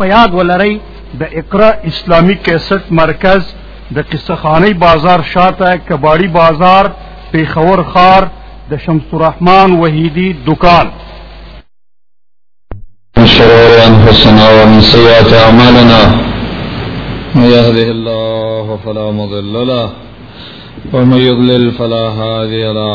په یاد ولرئ د اقرا اسلامی کیسټ مرکز د قصه خانی بازار شاته کباړی بازار پیښور خار د شمس الرحمن وحیدی دکان شرور انفسنا ومن سیئات اعمالنا من يهده الله فلا مضل له ومن يضلل فلا هادي له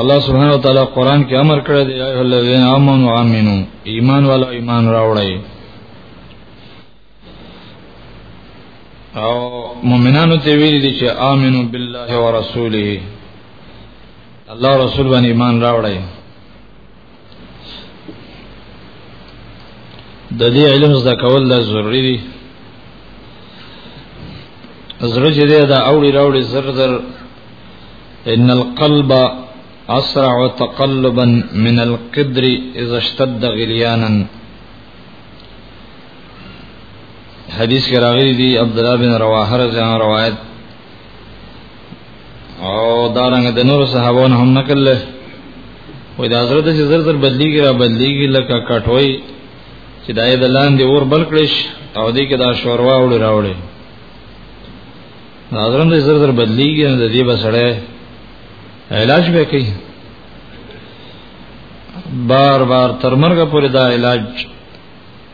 الله سبحانه وتعالى قران کې امر کړی دی ایه الذین آمنوا امنو ایمان والا ایمان راوړی او مؤمنانو ته ویل دي چې امنو بالله ورسوله الله رسول باندې ایمان راوړی د دې علم زده کول دا ضروری دي زړه چې دا اوړي راوړي زر زر ان القلب اسرع تقلبا من القدر اذا اشتد غليانا حدیث کې راغلي دي عبد الله بن رواحه رضی الله روایت او دا رنګ د نور صحابو نه هم نقل له وې دا حضرت چې زر زر بدلیږي را بدلیږي لکه کټوي چې دای د لاندې اور بل کړش او دې کې دا شوروا وړي راوړي حضرت دې زر زر بدلیږي نه دې بسړې علاج به کوي بار بار تر مرګ پورې دا علاج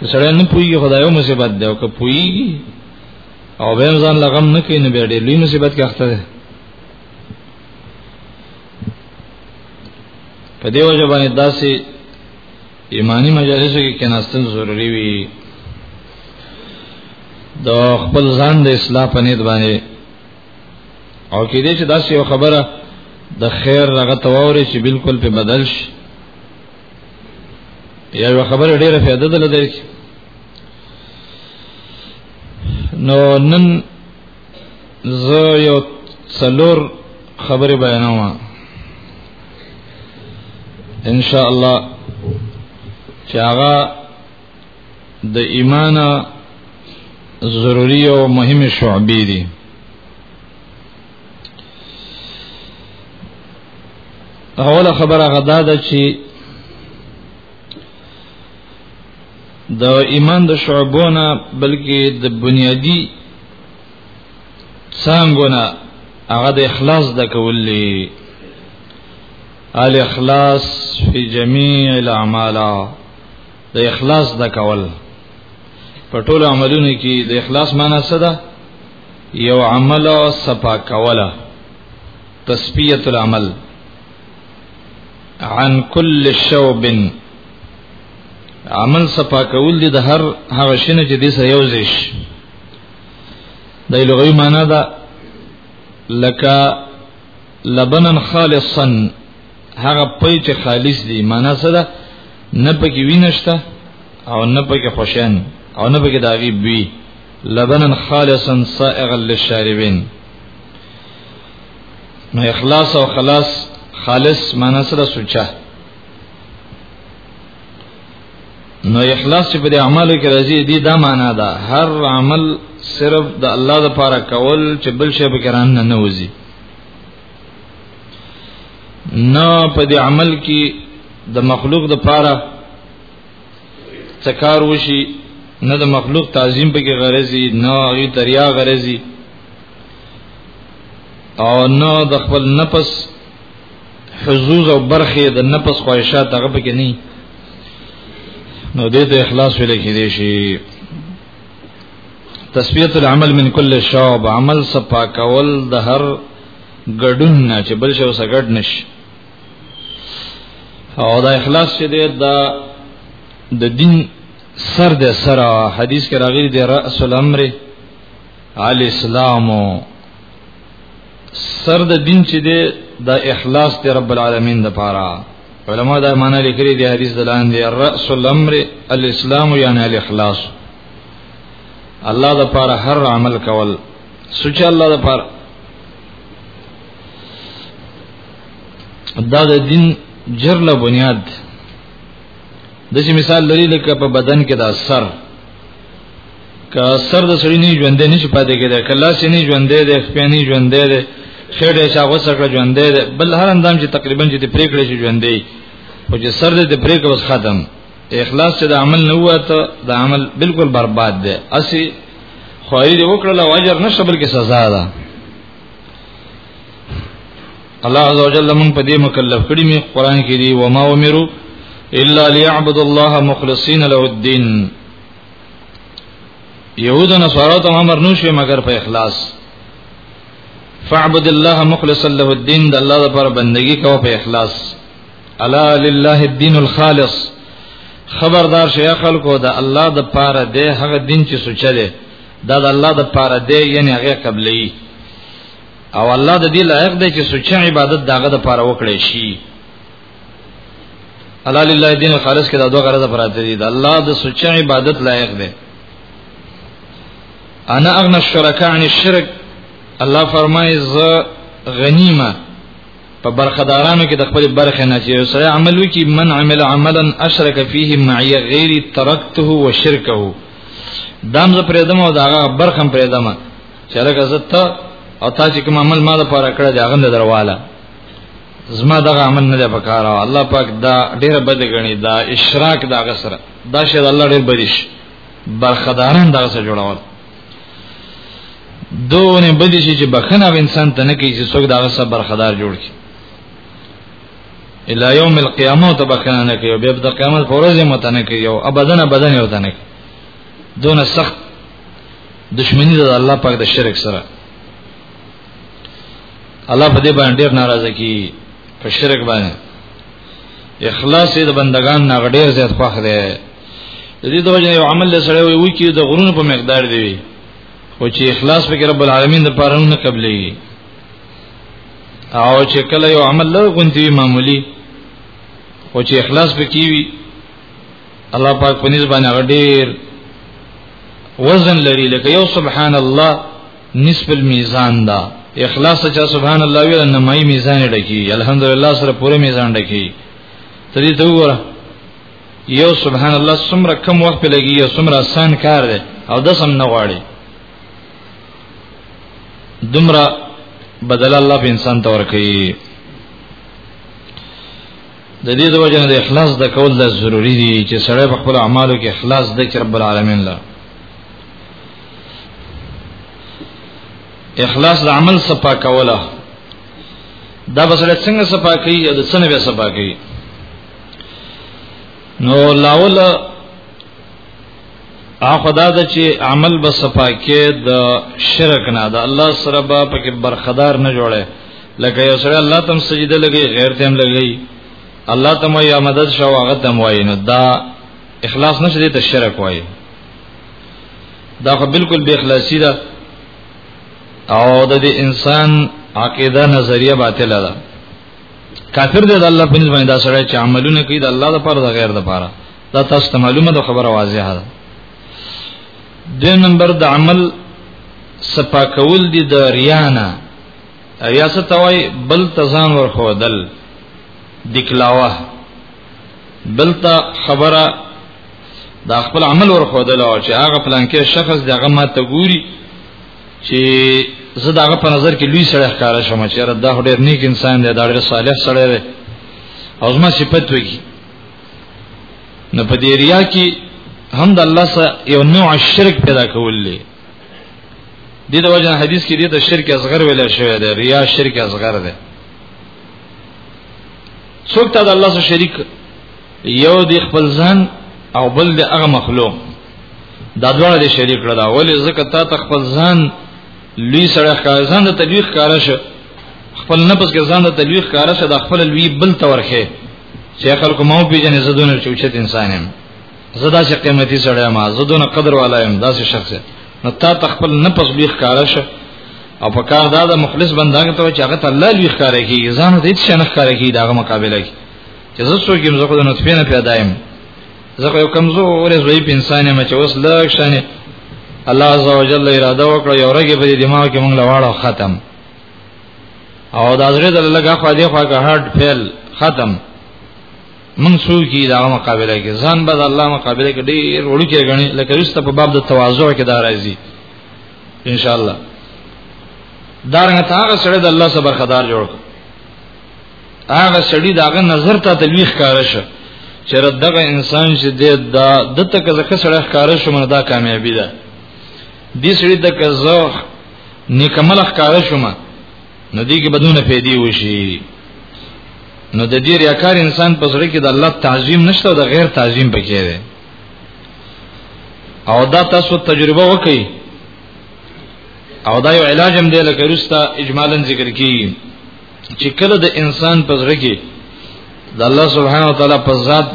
که سره نه پوي خدایو مصیبت دی او که پوي او به ځان لغم نه کین به ډېر لوی مصیبت کې اخته دی په دیو ځبانه داسې ایمانی مجالس کې کناستل ضروری وي د خپل ځان د اصلاح په نیت باندې او کې دې چې داسې یو خبره د خیر هغه تواوري چې بالکل په بدل شي یا یو خبر ډیره فائدہ ده لدی نو نن زه یو څلور خبرې بیانوم ان شاء الله چې هغه د ایمان ضروری او مهمه شعبې دي اوله خبره غدا ده چې د ایمان د شعبونه بلکې د بنیادی څنګهونه هغه د اخلاص د کولې الاخلاص فی جميع الاعمال د اخلاص د کول په ټولو عملونو کې د اخلاص معنی څه ده یو عمل صفا کولا تسبیت العمل عن كل شوب عمل صفا کول دي د هر هغه شنه چې د سره یو زیش د لغوي معنا دا لکه لبنن خالصا هغه پي چې خالص دي معنا څه ده نه پکې وینشته او نه پکې خوشن او نه پکې داغي بي لبنا خالصا سائغا للشاربين نو اخلاص او خلاص خالص معنی سره سوچا نو اخلاص چې په دې اعمالو کې راځي دي دا معنا ده هر عمل صرف د الله لپاره کول چې بل شی به کران نه نوځي نه په دې عمل کې د مخلوق لپاره څه کار وشي نه د مخلوق تعظیم به کې غرضي نه هغه تریا غرضي او نه د خپل نفس حزوز او برخه د نفس خواهشات هغه به کې نه نو دې ته اخلاص ویل کې دي شي تسبیت العمل من کل شعب عمل صفا کول د هر ګډون نه چې بل شو سګډ نشي او دا اخلاص چې دی دا د دین سر د سره حدیث کې راغلی دی رأس الامر علی اسلام سر د دین چې دی دا اخلاص دی رب العالمین د پاره علما دا معنی لیکلي دی حدیث دلان دی رأس الامر الاسلام یعنی الاخلاص الله د پاره هر عمل کول سوچ الله د پاره دا د دین جرله بنیاد د چې مثال لري لکه په بدن کې دا سر که سر د سړی نه ژوند نه شي پاتې کېدای کله چې نه ژوند دی خپېنی ژوند دی خېټه چې هغه سره ژوند دی بل هر اندام چې تقریبا چې د پریکړې شي ژوند دی او چې سر د پریکړې وس ختم اخلاص چې د عمل نه وته د عمل بالکل برباد دی اسی خوایي وکړه او اجر نشه بلکې سزا ده الله عز وجل من په دې مکلف کړی می قران کې دی و ما امرو الا ليعبد الله مخلصين له الدين يهود او نصارا ته امر نو شي مگر په اخلاص فاعبد الله مخلصا له الدين د الله لپاره بندگی کوه په اخلاص الا لله الدين الخالص خبردار شي خلکو د الله د پاره د هغه دین چې سوچله دا د الله د پاره دی یعنی هغه قبلې او الله د دې لایق دی چې سوچه عبادت داغه د پاره وکړي شي الله لله دین خالص کې دا دوه غرضه پراته دي د الله د سوچه عبادت لایق دی انا اغنى الشرکاء عن الشرك الله فرمایي ز غنیمه په برخدارانو کې د خپل برخه نه چې سره عمل وکي من عمل عملا اشرک فيه معي غیر ترکته وشرکه دام ز پرېدم او داغه برخم پرېدم چې لکه زت او تا چې کوم عمل ما د پاره کړ دا غند درواله زما دغه عمل نه دی پکاره الله پاک دا ډېر بد غني دا اشراک دا غسر دا شه الله ډېر بدیش برخداران دا غسر جوړول دونه بدی شي چې بخنه انسان ته نه کوي چې څوک دا غصه برخدار جوړ شي الا یوم القیامه ته بخنه نه کوي به د قیامت فورز مت نه کوي او ابدن ابدن یو نه کوي دونه سخت دشمنی د الله پاک د شرک سره الله په دې باندې ډیر ناراضه کی په شرک باندې اخلاص د بندگان نه غډیر زیات خوښ دی د دې دوجه یو عمل له سره وي چې د غرونو په مقدار دی او چې اخلاص پکې رب العالمین د پاره نه قبلې او چې کله یو عمل له غونتی معمولی او چې اخلاص پکې وي الله پاک په نسبت باندې غډیر وزن لري لکه یو سبحان الله نصف الميزان دا اخلاص چې سبحان الله ویل نه مې میزان ډکی الحمدلله سره پوره میزان ډکی تدې ته وګوره یو سبحان الله سمره کم وخت لګي یو سمره آسان کار دی او د سم نه غواړي دمرا بدل الله په انسان تور کوي د دې د وجه د اخلاص د کول د ضروری دي چې سړی په خپل اعمالو کې اخلاص د رب العالمین له اخلاص د عمل صفا کوله دا بسره څنګه صفا کوي او د څنګه به صفا کوي نو لاول اخدا د چې عمل به صفاکه د شرک نه د الله سره به پکې برخدار نه جوړه لکه یو سره الله تم سجده لګي غیر تم لګي الله تم یا مدد شو هغه تم وای نو دا اخلاص نشته د شرک وای دا خو بالکل بے اخلاصی ده او د انسان عقیده نظریه باطله ده کافر دی د الله په نسبت دا سره چې عملونه کوي د الله لپاره د غیر لپاره دا تاسو ته معلومه ده خبره واضحه ده د نمبر د عمل صفا کول دي د ریانا ریاست وای بل تزان ور خودل دکلاوه بل ته خبره دا خپل عمل ور خودل او چې هغه پلان کې شخص دغه ما ته ګوري چې زه داغه په نظر کې لوی سړی ښکارا شوم چې را دا ډېر نیک انسان دی دا ډېر صالح سړی دی او زما صفت وږي نو په دې ریا کې هم د الله سره یو نوع شرک پیدا کول دي د دې وجه حدیث کې د شرک اصغر ویل شوی دی ریا شرک اصغر دی څوک ته د الله سره شریک یو د خپل ځان او بل د هغه مخلوق دا دواړه دې شریک کړه دا ولې زکه تا ته خپل ځان لوی سره ښکار ځان د تدویق کار شه خپل نفس کې ځان د تدویق کار شه د خپل لوی بل تورخه چې خلکو مو پیژنې زدونه چوچت انسان یم زدا چې قیمتي سره ما زدونه قدر والا یم داسې شخص نو تا ته خپل نفس لوی ښکار شه او په کار دا د مخلص بندګ ته چې هغه ته الله لوی ښکار کوي ځان دې څه نه ښکار کوي داغه مقابله کوي چې زه څوک یم زه خو د نطفه نه پیدا یم زه یو کمزور زوی په انسان یم چې اوس لږ شانه الله عزوجل اراده وکړه یو رګي په دماغ کې مونږ لواړو ختم او د حضرت الله غا خو دې خو کا هارت فیل ختم مونږ سو کی دا مقابله کې ځان بد الله مقابله کې ډیر وړو کې غني لکه رسته په باب د تواضع کې دا راځي ان شاء الله دارنګ تاغه سره د الله صبر خدار جوړ هغه سړی داغه نظر ته تلويخ کار شه چې دغه انسان چې د د تک زکه سړی ښکار شو مر دا کامیابی ده د سړی د کزو نیکمل ښکار شو مر نو دی کې بدون پیدي وشي نو د دې ریاکار انسان په سره کې د الله تعظیم نشته او د غیر تعظیم پکې ده او دا تاسو تجربه وکړئ او دا یو علاج هم دی لکه رستا اجمالا ذکر کیږي چې کله د انسان په زړه کې د الله سبحانه وتعالى په ذات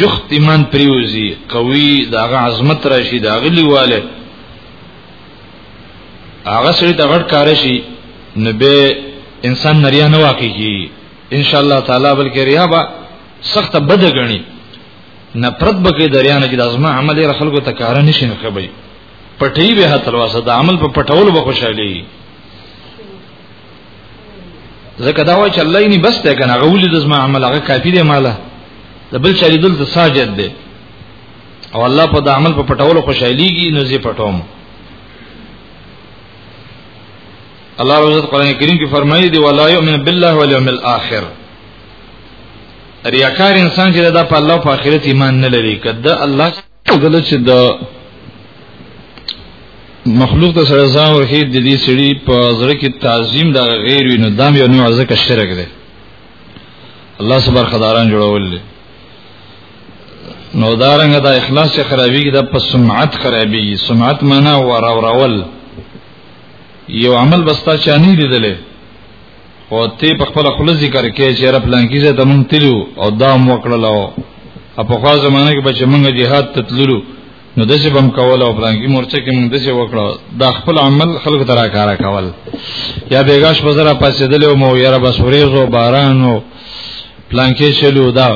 جخت ایمان پریوزی قوي داغه عظمت راشي داغه لیواله هغه سړي د غټ کار شي نو به انسان نریا نه واقع کی ان شاء الله تعالی بلکې ریا با سخت بد غني نفرت بکې دریا نه کې د ازما عمل یې خلکو ته کار نه شي نه کوي پټي به تر واسه د عمل په پټولو به خوشالي زکه دا وای چې الله یې بس ته کنه غولې د زما عمل هغه کافی دی مالا د بل چاري دل ته ساجد دی او الله په د عمل په پټولو خوشاليږي نو زی پټوم الله رب عزت قران کریم کې فرمایي دی ولا یؤمن بالله والیوم الاخر ریاکار انسان چې دا په الله په آخرت ایمان نه لري کده الله دله چې د مخلوق د سره ځان ورخي د دې سړي په زړه کې تعظیم د غیر وینو دام یو نوع ځکه شرک دی الله صبر خداران جوړول دي نو دارنګ دا اخلاص چې خرابېږي دا په سمعت خرابېږي سمعت معنا وراورول یو عمل بستا چانی لیدلې او ته په خپل خپل ذکر کې چې رب لانکی زه تمون تلو او دا مو کړل او په خوا زمانه کې بچ موږ jihad تتللو نو د څه بم کول او پلان کې مورچه کې موږ د څه وکړو دا خپل عمل خلکو ترا کارا کول یا بیګاش بازار پاسې دلو مو یاره بس وریزو باران او پلان کې چلو دا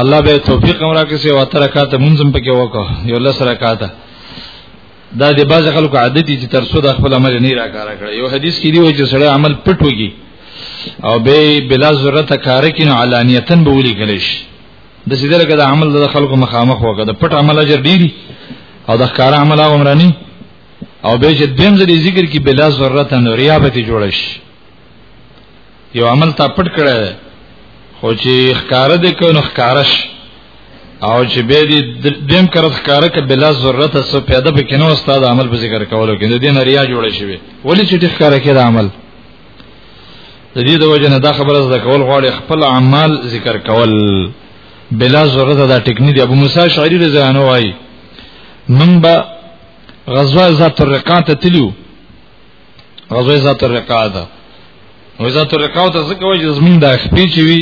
الله به توفیق امرا کې سي واتره کاته منظم پکې وکړو یو لس رکعاته دا د باز خلکو عادت دي چې تر څو د خپل عمل نه راکاره کړي یو حدیث کې دی چې سړی عمل پټ وږي او به بلا ضرورت کار کوي نو علانیتن به ولي کلیش د سیده لکه د عمل د خلکو مخامخ وکړه د پټ عمل اجر ډیری او د ښکار عمل هغه مرانی او به چې دیم ځلې ذکر کې بلا ضرورت نو ریا به جوړ شي یو عمل تا پټ کړی خو چې ښکار دې کو نو ښکارش او چې به دې دیم کړه ښکار ک بلا ضرورت سو پیدا به کینو استاد عمل په ذکر کولو کې دې نه ریا جوړ شي ولی چې ښکار کې دا عمل د دې د وجه نه دا خبره زده کول غواړي خپل اعمال ذکر کول بلا ضرورت دا ټکنی دی ابو موسی شاعری رضی الله عنه وايي من با غزوه ذات الرقات تلو غزوه ذات الرقاع ده نو ذات الرقاع ته ځکه وایي چې زمونږ د خپې چې وي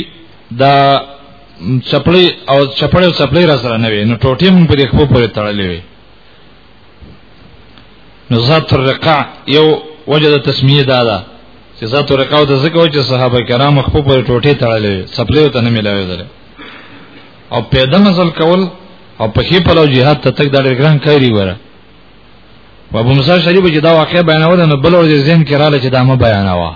دا چپړې او چپړې او چپړې را سره نه وي نو ټوټې مونږ په دې خپو پورې تړلې وي نو ذات الرقاع یو وجه د تسمیه دا ده چې ذات الرقاع ته ځکه وایي چې صحابه کرام خپو پورې ټوټې تړلې وي چپړې ته نه ملاوي دره او پیدا مزل کول او په خې په لو jihad ته تک د ډېر ګران کاری وره په ابو موسی شریف چې دا واقع بیانول نو بل ورځ زم کې رااله چې دا ما بیانوا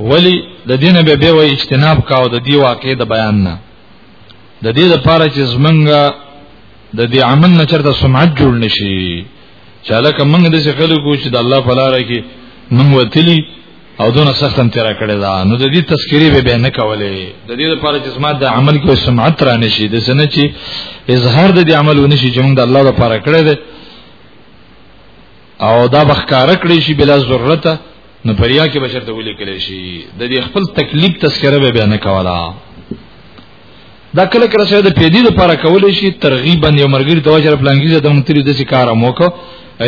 ولی د دین به به وای اجتناب کاو د دی واقع د بیان نه د دې لپاره چې زمنګ د دې عمل نه چرته سمعت جوړ نشي چې لکه موږ د څه خلکو چې د الله په لار کې موږ وتلی او دونه سخت هم تیرا کړی دا نو د دې تذکری به نه کولې د دې لپاره چې سمات د عمل کې سمعت را نشي د سنه چې اظهار د دې عمل ونشي چې موږ د الله لپاره کړی دی او دا بخکار کړی شي بلا ضرورت نو پریا کې بشرته ولي کړی شي د دې خپل تکلیف تذکره به نه کولا دا کله کله سره د پیدي لپاره کولای شي ترغیبا یو مرګری د وجر پلانګیزه د مونتری د څه کار مو کو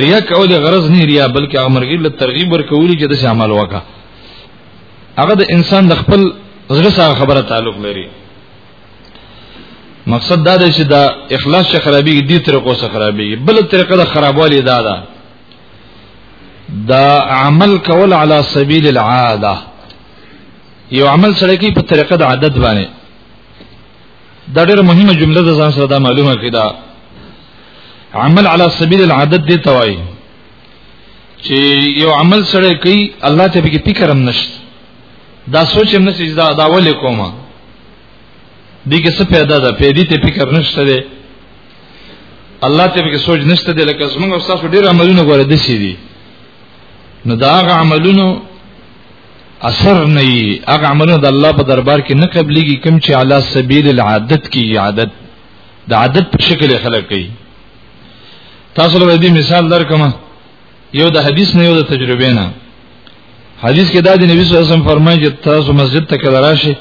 ریا کول غرض نه ریا بلکې هغه مرګری له ترغیب ورکول چې د عمل وکا هغه د انسان د خپل زړه سره خبره تعلق لري مقصد دا دی چې دا اخلاص چې خرابېږي دې طریقو سره خرابېږي بل طریقه د خرابوالي دا ده دا عمل کول علی سبیل العاده یو عمل سره کې په طریقه د عادت باندې دا ډېر مهمه جمله ده ځان سره دا معلومه کړئ دا عمل علی سبیل العادت دی توای چې یو عمل سره کوي الله ته به فکر هم نشته دا سوچ هم نشي دا دا ولې کومه دې کې څه پیدا ده په دې ته فکر نشته دی الله ته به سوچ نشته دی لکه زمونږ استاد ډېر عملونه غوړې دي سي دي نو دا هغه عملونه اثر نه ای هغه عملونه د الله په دربار کې نه قبليږي کوم چې علا سبیل العادت کې عادت د عادت په شکل خلک کوي تاسو له دې مثال درکم یو د حدیث نه یو د تجربې نه حدیث کې دا د نبی صلی الله علیه وسلم فرمایي چې تاسو مسجد ته کله راشئ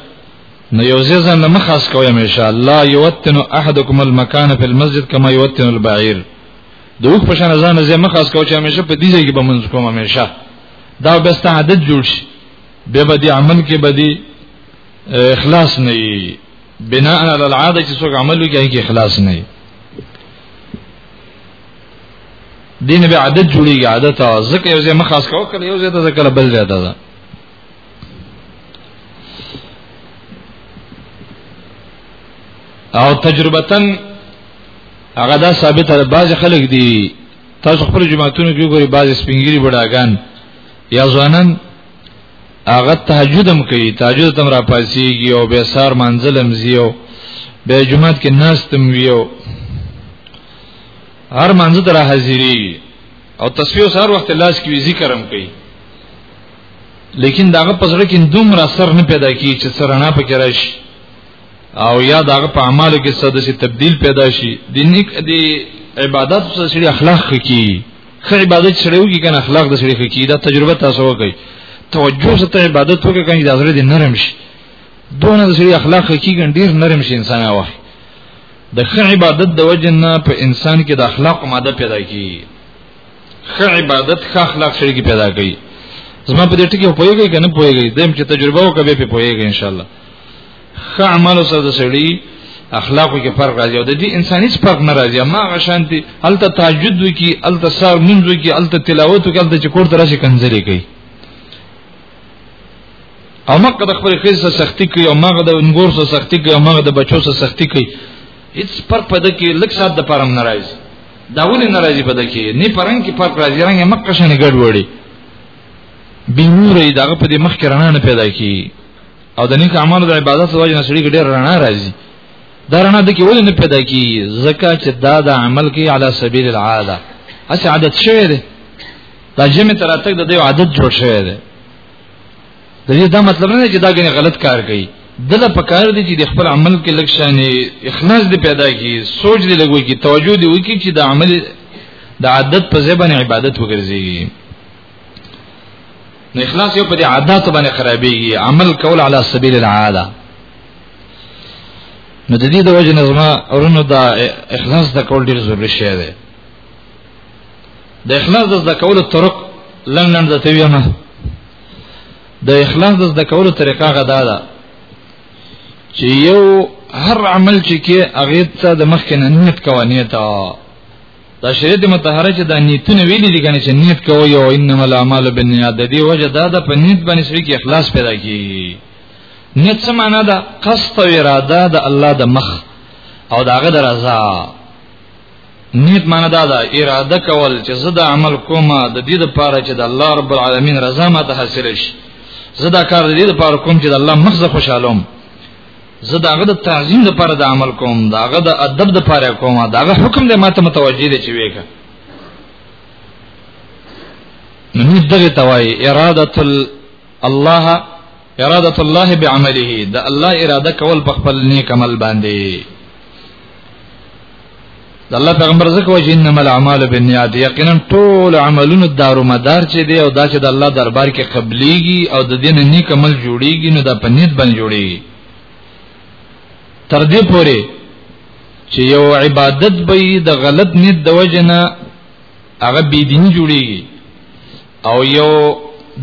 نو یو ځان نه مخاص کوی ان شاء الله یوتن احدکم المکان فی المسجد کما یوتن البعیر دوه په شان ځان نه مخاص کوی چې همیشه په دې ځای کې به منځ کوم همیشه دا به ست عادت جوړ شي به به دي عمل کې به دي اخلاص نه وي بناء علی العاده چې څوک عمل کوي کې اخلاص نه وي دین به عادت جوړیږي عادت او ذکر یو ځای مخاص کو کله یو ځای ته ذکر بل ځای ته او تجربتن هغه دا ثابت ده بعض خلک دي تاسو خپل جماعتونو کې ګوري بعض سپینګری بډاګان یا ځوانان هغه تهجدم کوي تهجد تم را پاسيږي او به سار منزلم زیو به جمعات کې ناستم ویو هر منځ ته را حاضرېږي او تسبیح سار وخت لاس کې ذکرم کوي لیکن داغه پسړه کې دومره اثر نه پیدا کیږي چې سرنا پکې راشي او یا داغه په اعمالو کې څه د تبديل پیدا شي د نیک د عبادت سره سړي اخلاق کی خو عبادت سره وږي کنه اخلاق د سړي کی دا تجربه تاسو وکړئ توجه سره عبادت وکړئ کنه دا سره د نرم شي دونه د سړي اخلاق کی ګن ډیر نرم شي انسان اوه د خو عبادت د وجه نه په انسان کې د اخلاق ماده پیدا کی خو عبادت خو اخلاق سره کی پیدا کوي زما په دې ټکی پوهیږي کنه پوهیږي دیم چې تجربه وکړي په پوهیږي ان شاء الله ښه عمل سره د سړي اخلاقو کې فرق راځي او د دې انساني فرق نه راځي ما غشانتي الته تهجد وکي الته سار منځ وکي الته تلاوت وکي الته چې کور دراسي کنځلې کوي او مګه د خپل خزه سختی کوي او مګه د انګور سره سختی کوي او مګه د بچو سره سختی کوي هیڅ فرق پد کې لک سات د پرم ناراض دا ولې ناراض پد کې نه پرنګ کې فرق راځي رنګ مکه شنه ګډ وړي بنور دغه په دې مخ کې رانه پیدا کی او د نیک عمل د عبادت وجه نه سړي ډېر رڼا راځي دا رڼا د کې ولې نه پیدا کی زکه چې دا د عمل کې علی سبیل العاده اس عادت شوی دی دا جمع تراتک د دې عادت جوړ شوی دی د دې دا مطلب نه چې دا غني غلط کار کوي دله پکار دي چې د خپل عمل کې لږ شانې اخلاص دې پیدا کی سوچ دې لګوي کی توجه دې وکړي چې د عمل د عادت په ځای باندې عبادت وګرځي نو اخلاص یو په دې عادت باندې خرابېږي عمل کول علی سبیل العاده نو د دې د وجه نظمه اورونو دا اخلاص د کول ډیر ضروري شی دی د اخلاص د کولو طرق لن لن ذاته ویم د اخلاص د کولو طریقه غدا ده چې یو هر عمل چې کې اغه ته د مخکنه نیت کوي نیت دا شریعت متطهره چې دا نیتونه ویلي دي کنه چې نیت کوي او انما الاعمال بالنیات د دې وجه دا د په نیت باندې سړي کې اخلاص پیدا کیږي نیت څه معنا ده قصد او اراده د الله د مخ او داغه د رضا نیت معنا دا ده اراده کول چې زه د عمل کوم د دې لپاره چې د الله رب العالمین رضا ماته حاصل شي زه دا کار د دې لپاره کوم چې د الله مخ زه خوشالوم زه داغه د تعظیم لپاره د عمل کوم داغه د ادب لپاره کوم داغه حکم دې ماته متوجي دي چې وېګه نو دغه توای اراده الله اراده الله بعمله د الله اراده کول په خپل نیک عمل باندې د الله پیغمبر زکه وجه انما الاعمال بالنیات یقینا ټول عملونه دارو مدار چې دی او دا چې د الله دربار کې قبليږي او د دین نیک عمل جوړيږي نو دا په نیت باندې جوړيږي تر دې پورې چې یو عبادت به د غلط نیت د وجه نه هغه بی دیني جوړيږي او یو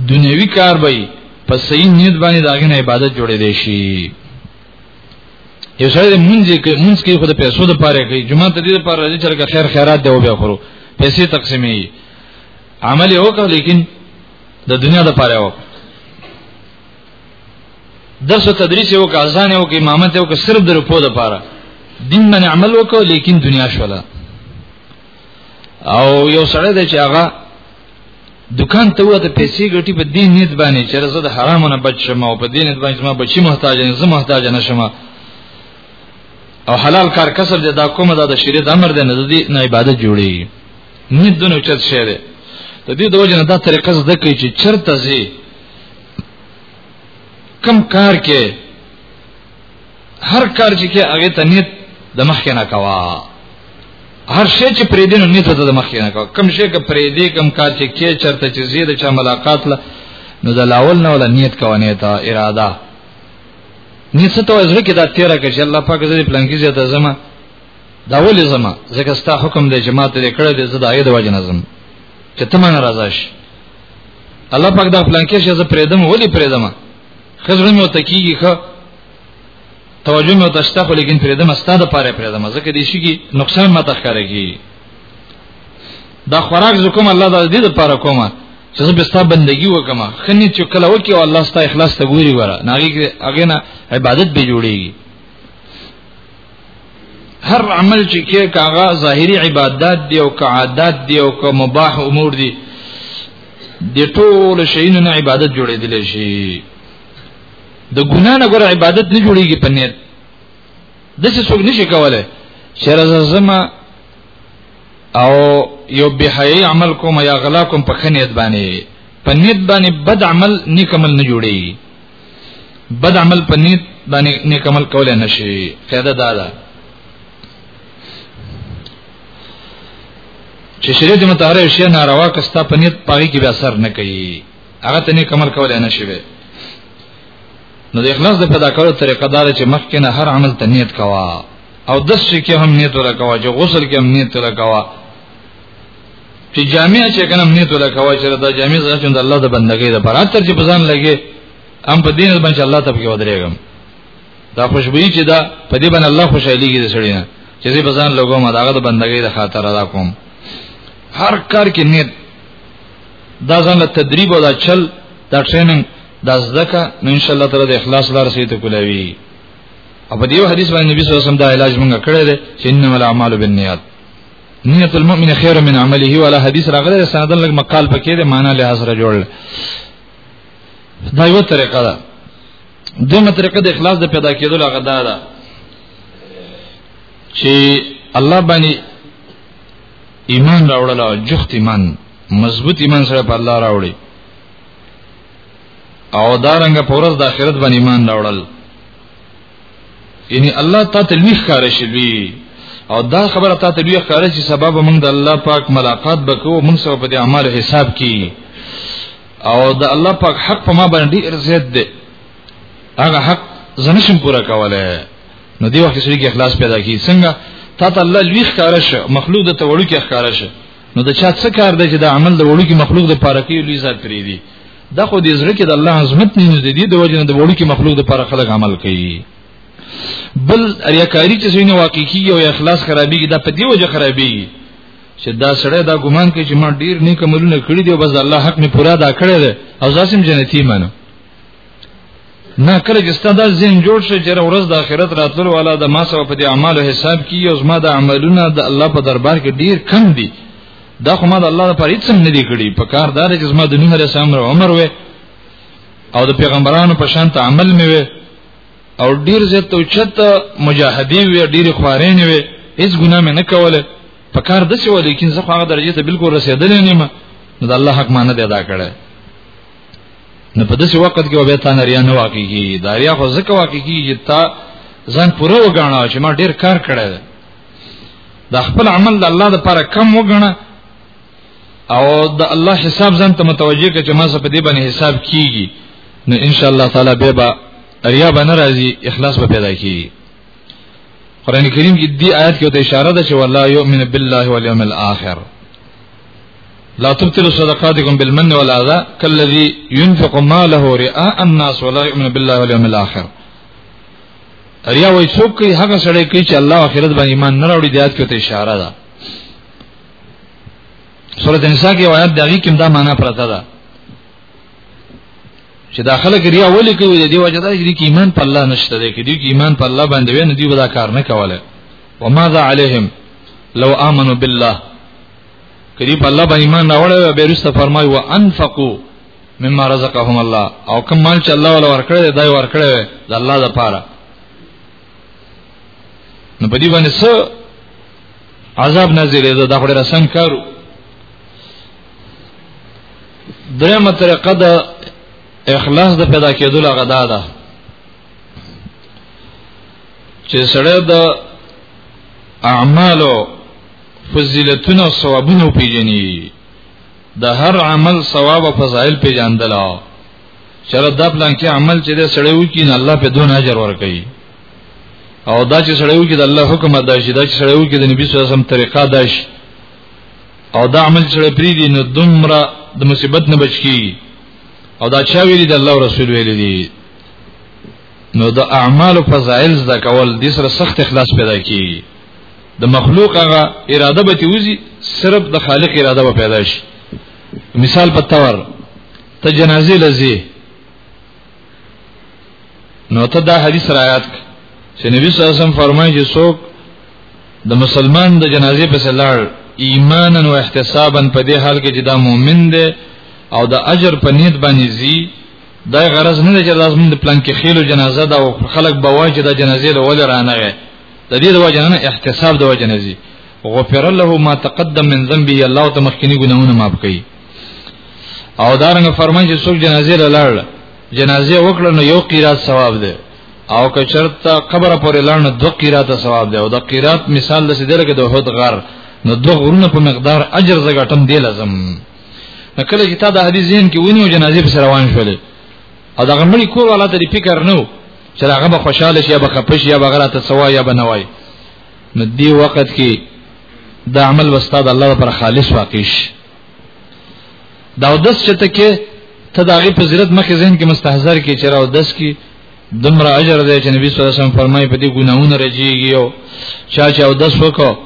دنیوي کار به په صحیح نیت باندې داغه عبادت جوړې دی شي یو سړی مونږ کې مونږ کې خو د پیسو د پاره کوي جمعه ته دې لپاره راځي چې خیر خیرات دی او بیا خورو پیسې تقسیمې عمل یو کړ لیکن د دنیا د پاره وکړ درس او تدریس یو کا ځان یو کې امامت یو کې صرف د روپو د پاره دین باندې عمل وکړ لیکن دنیا شولا او یو سړی دی چې هغه دکان ته وته پیسې ګټي په دې نیت باندې چې زه د حرامو نه بچ شم او په دې نیت باندې ما بچی محتاج نه زه محتاج نه شم او حلال کار کسب دې دا کومه دا د شریعت امر دی نه د دې نه عبادت جوړي نیت دونه چت شه دی د دې د وجه نه دا طریقه زده کوي چې چرته زی کم کار کې هر کار چې کې هغه ته نیت د مخ نه کوا هر شی چې پرې دینو نیت ته د مخ نه کوا کم شی کې پرې دی کم کار چې کې چرته چې زیاده چا ملاقات له نو د لاول نه ولا نیت کوا نه تا اراده نیت ته وځل کې دا تیرا کې چې الله پاک دې پلان کې زیاته زما دا ولې زما ځکه ستا حکم دی چې ماته دې کړه دې زدا اې د وجه نظم چې تمه ناراضه شي الله پاک دا پلان کې چې زه پرې دم ولې پرې دم خزر مې وتکیږي خو توجه مې وتشته خو لیکن پرې دم استاده پاره پرې دم ځکه دې شي کې نقصان ماته ښکارېږي دا خوراک زکم الله د دې لپاره کومه چې زه به ستا بندگی وکم خني چې کله وکي او الله ستا اخلاص ته ګوري وره ناګي هغه نه عبادت به جوړيږي هر عمل چې کې کاغه ظاهري عبادت دی او کعادت دی او که مباح امور دی د ټول شیونو نه عبادت جوړېدل شي د ګنا نه ګره عبادت نه جوړيږي په نیت د څه څوک نشي کولای چې رزما او یو بهای عمل کوم یا غلا کوم په خنیت باندې په نیت باندې بد عمل نیک عمل نه جوړيږي بد عمل په نیت باندې نیک عمل کول نه شي قاعده دا ده چې شریعت متعارف شي ناروا کستا په نیت پاګه کې به اثر نه کوي هغه ته نیک عمل کول نه شي نو د اخلاص د پیدا کولو طریقه دا چې مخکې نه هر عمل ته نیت کوا او د څه کې هم نیت ورکوا چې غسل کې هم نیت ورکوا چې جامع چې کنه نه تو لکوا چې دا جامع زړه چې د الله د بندګۍ د برات تر چې بزان لګي ام په دین باندې الله ته کې ودرېګم دا خوشبوئی چې دا په دې باندې الله خوشالي کې سړی نه چې زه بزان لګوم داغه د بندګۍ د خاطر ادا کوم هر کار کې نیت دا ځان له تدریب او دا چل دا ټریننګ دا زدکه نو ان شاء الله تعالی د اخلاص لار سي ته کولاوي او په دې حدیث باندې نبی صلی الله علیه وسلم دا علاج مونږ کړی دی چې انما الاعمال بالنیات نیت المؤمن خیر من عمله ولا حدیث راغلی سندن لګ مقال پکې د معنا له حاصله جوړ دا یو طریقه ده دغه طریقه د اخلاص د پیدا کېدو لغه دا ده چې الله باندې ایمان راوړل او جخت ایمان مضبوط ایمان سره په الله راوړي او دا رنګه پورز د آخرت باندې ایمان راوړل یعنی الله تا ته لوی ښکار شي لوی او دا خبره تا ته لوی ښکار شي سبب موږ د الله پاک ملاقات بکو موږ سره په دې اعمال حساب کی او د الله پاک حق په ما باندې ډیر زیات دی هغه حق زنه شم پورا کوله نو دی وخت سړي کې اخلاص پیدا کی څنګه تا ته الله لوی ښکار شي مخلوق د ته وړو کې ښکار شي نو د چا څه کار دی چې د عمل د وړو کې مخلوق د پاره کې لوی ذات پری دی دا خو دې زړه کې د الله عظمت نه دی دی د وجه نه د وړو کې مخلوق د پر خلک عمل کوي بل ریاکاری چې سینه واقع کیږي او اخلاص خرابېږي دا په دې وجه خرابېږي چې دا سړی دا ګمان کوي چې ما ډیر نیک عملونه کړی دی او بس الله حق می پورا دا کړی دی او ځاسم جنتی منه نه کله چې ستاسو زین جوړ شي چې ورځ د آخرت راتلو والا د ما سره په دې اعمالو حساب کیږي او زما د عملونه د الله په دربار کې ډیر کم دي دا خو ما د الله لپاره هیڅ نه دی کړی په کار دار چې زما د نوح علیه السلام عمر وې او د پیغمبرانو په شان ته عمل مې وې او ډیر زیات او چت مجاهدی وې ډیر خوارین وې هیڅ ګناه مې نه کوله په کار د څه ولیکن زه خو هغه درجه ته بالکل رسیدلې نه یم نو د الله حق مانه دی ادا کړه نو په داسې وخت کې به تا نریا نه واقع کیږي داریا خو ځکه واقع کیږي چې تا ځان پوره وګڼه چې ما ډیر کار کړی دا خپل عمل د الله لپاره کم وګڼه او د الله حساب ځان ته متوجه کړه چې ما څه په دې باندې حساب کیږي نو ان شاء الله تعالی به با ریا به ناراضي اخلاص به پیدا کیږي قران کریم کې دې آیات کې ته اشاره ده چې والله یؤمن بالله والیوم الاخر لا تبطلوا صدقاتكم بالمن والاذى كالذي ينفق ماله رئاء الناس ولا يؤمن بالله واليوم الاخر ریا وای څوک کوي هغه سړی کوي چې الله اخرت باندې ایمان نه راوړي د یاد کوته اشاره ده سورۃ النساء کې آیات دغه کوم دا معنا پرته ده چې دا خلک ریا ولې کوي د دې وجه دا چې ایمان په الله نشته دی کې دې ایمان په الله باندې وي نه دی ودا کار نه کوله وماذا عليهم لو امنوا بالله کړي په الله باندې ایمان راوړل به رسته فرمایي وانفقوا مما رزقهم الله او کوم مال چې الله ولا ورکړي دی دای ورکړي د الله د پاره نو په دې باندې څه عذاب نازلې ده د خپل رسن کارو درېمه طریقه د اخلاص د پیدا کېدو لغه دا ده چې سړی د اعمالو فضیلتونو او ثوابونو پیژني د هر عمل ثواب او فضایل پیژندل چر د پلان کې عمل چې د سړیو کې نه الله په دون اجر ورکړي او دا چې سړیو کې د الله حکم ادا شي دا چې سړیو کې د نبی صلی الله علیه وسلم طریقه ادا شي او دا عمل سره پری دي نو دومره د مصیبت نه بچ کی او دا چا ویلي د الله رسول ویلي دي نو د اعمال او فضایل زده کول د سره سخت اخلاص پیدا کیږي د مخلوق هغه اراده به تیوزي صرف د خالق اراده به پیدا شي مثال په تور ته جنازه لزی نو ته دا حدیث رايات چې نبی صلی الله علیه وسلم فرمایي چې څوک د مسلمان د جنازې په سلار ایمانا و احتسابا په دې حال کې چې دا مؤمن دی او د اجر په نیت باندې زی دا غرض نه دی چې لازم د پلان کې خېلو جنازه دا او خلک بوای چې دا جنازې له ولر نه وي د دې د وجه نه احتساب د وجه نه زی غفر له ما تقدم من ذنبه الله ته مخکنی ګناونه معاف کړي او دارنګ فرمایي چې څوک جنازې لاړ جنازې وکړه نو یو قیرات ثواب ده او که چرت قبر پورې لاړ نو دوه قیرات ثواب ده او د قیرات مثال د سیدره کې د هود غر نو دوه غرونه په مقدار اجر زګټم دی لازم نو کله چې تا د حدیث زین کې ونیو جنازې په روان شولې او دا غمړي کور والا ته فکر نه چې هغه به خوشاله شي یا به خپش یا به غره ته سوا یا به نوای نو دی وخت کې دا عمل واستاد الله پر خالص واقع شي دا ودس چې ته کې ته دا غي په زیرت مخې ذهن کې مستحضر کې چې راو دس کې دمر اجر دی چې نبی صلی الله علیه وسلم فرمایي په دې ګناونه رجیږي او چا چې او دس وکړو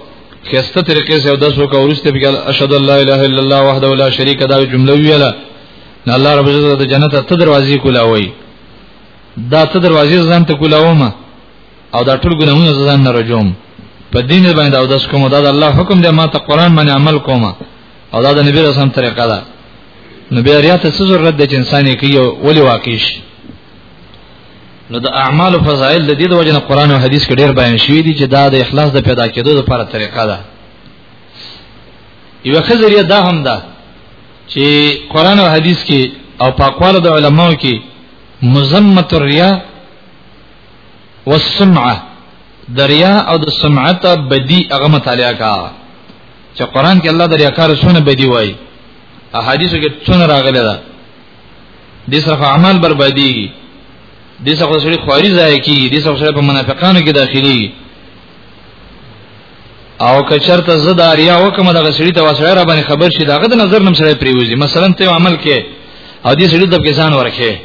خسته طریقې سره او دس وکړو ورسته بیا اشهد الله اله الا الله وحده لا شریک دا جمله ویله الله رب عزت د جنت ته دروازې کولاوي دا څه دروازې ځان ته کولاوم او دا ټول ګناهونه ځان نه رجوم په دین باندې او داس کوم دا د الله حکم دی ما ته قران باندې عمل کوم او دا د نبی رسول طریقه ده نو بیا ریا ته څه ضرورت دی چې انسان یې کوي ولې واقع شي نو د اعمال او فضایل د دې د وجنه قران او حدیث کې ډېر بیان شوی دی چې دا د اخلاص د پیدا کېدو لپاره طریقه ده یو خزریه دا هم ده چې قران او حدیث کې او پاکواله د علماو کې مزمت الرياء والسمعه دریا او د سمعت بدی هغه مطالعه کا چې قران کې الله دریا کار سونه بدی وای احادیثو کې څونه راغلی دا د صرف اعمال بربادي د څه خو سړي خواري ځای کی د څه سړي په منافقانو کې داخلي او کچرته زه دا ریا وکم دغه سړي ته وسره را باندې خبر شي داغه د نظر نم سره پریوزي مثلا ته عمل کې او دې سړي د ځان ورکه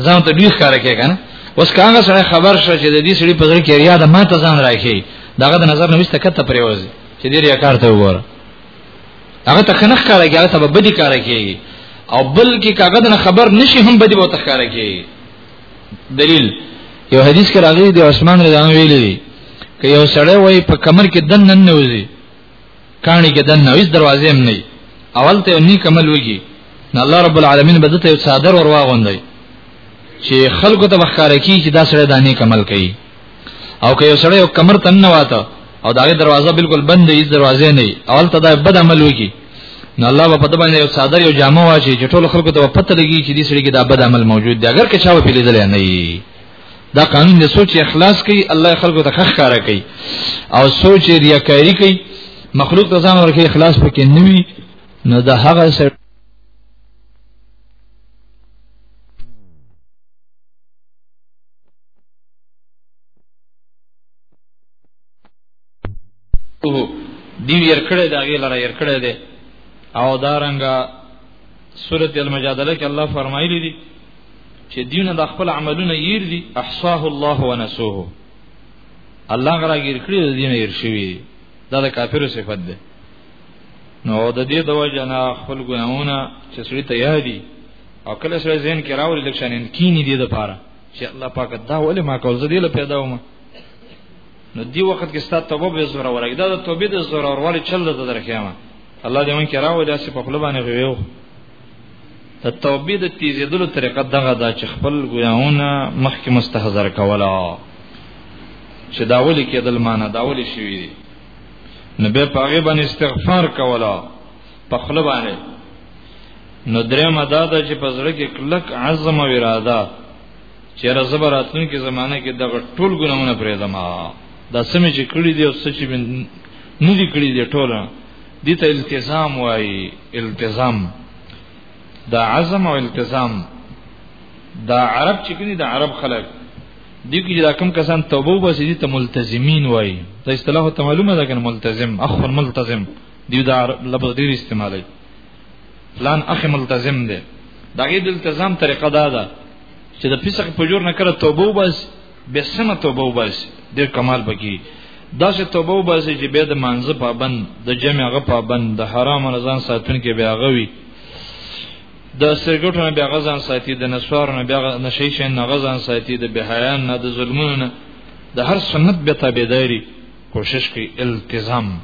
ځان ته ډیر ښکار کې کنه اوس کاغه سره خبر شو چې د دې سړي په ځل کې ریا د ماته ځان راکې داغه د نظر نوښته کته پریوزي چې دې ریا کار ته وګوره هغه ته خنخ کار کې هغه ته بدی کار کې او بلکې کاغه د خبر نشي هم بدی بوته کار کې دلیل یو حدیث کې راغلی دی عثمان رضی الله عنه ویلي دی که یو سړی وای په کمر کې دن نن نه وځي کانی کې دن نه وځي دروازې هم نه اول ته نی کمل وږي نه الله رب العالمین به دته یو صادر ور واغوندي چې خلکو ته بخاره کی چې دا سړی دانی کمل کوي او که یو سړی یو کمر تن نه واته او داغه دروازه بالکل بندې هیڅ دروازه نه اول ته دا بد عمل وکي نو الله په پته باندې یو صادر یو جامه واچي چې ټول خلکو ته پته لګي چې دې سړي کې دا بد عمل موجود دی اگر که چا په لیدل نه وي دا قانون د سوچ اخلاص کوي الله خلکو ته خخ کار کوي او سوچ ریاکاری کوي مخلوق ته ځان ورکه اخلاص پکې نه وي نو دا هغه سره دی ير کړه دا غي لره ير کړه دي او دارنګه سوره المجادله کې الله فرمایلی دي چې دینه د خپل عملونه ير دي احصاه الله ونسوه الله غره ګیر کړی د دینه ير شوی دا د کافرو صفت ده نو د دې د وجه نه خپل ګناونه چې سړي ته یادي او کله سره ذهن کې راوړي لکه شان کینی دي د پاره چې الله پاک دا ولې ما کول زه دې له پیدا وم نو دی وخت کې ستاسو توبه به زوره ورګی دا د توبې د زوره وروالی چل د درخیامه الله دې مونږ کراو داسې په خپل باندې ویو د توبې د تیزیدلو طریقه دغه دا چې خپل ګناهونه مخکې مستحضر کولا چې دا ولي کېدل معنا دا ولي شوی دی نبی پاغه باندې استغفار کولا په خپل باندې نو درې مدا د چې په زړه کې کلک عزم او اراده چې رزبر اتن کې زمانه کې د ټول ګناونه پرې دما دا سمې چې کړی دی او سچې من نه دي کړی دی ټول دي ته التزام وایي التزام دا عزم او التزام دا عرب چې کني دا عرب خلک دي کې دا کم کسان توبه وباسي دي ته ملتزمین وایي دا اصطلاح ته معلومه ده کنه ملتزم اخو ملتزم دی دا لفظ ډیر استعمالي پلان اخ ملتزم دی دا غي د التزام طریقه دا ده چې د فسق په جور نه کړه توبه وبس به سم توبه وبس ډیر کمال بکی دا چې توبه وبس چې به د مانزه پابند د جمع غ پابند د حرام رضان ساتون کې بیا غوي د سرګټو نه بیا غزان ساتي د نسوار نه بیا نشي شین نه غزان ساتي د بهایان نه د ظلمونو نه د هر سنت به تابعداري کوشش کوي التزام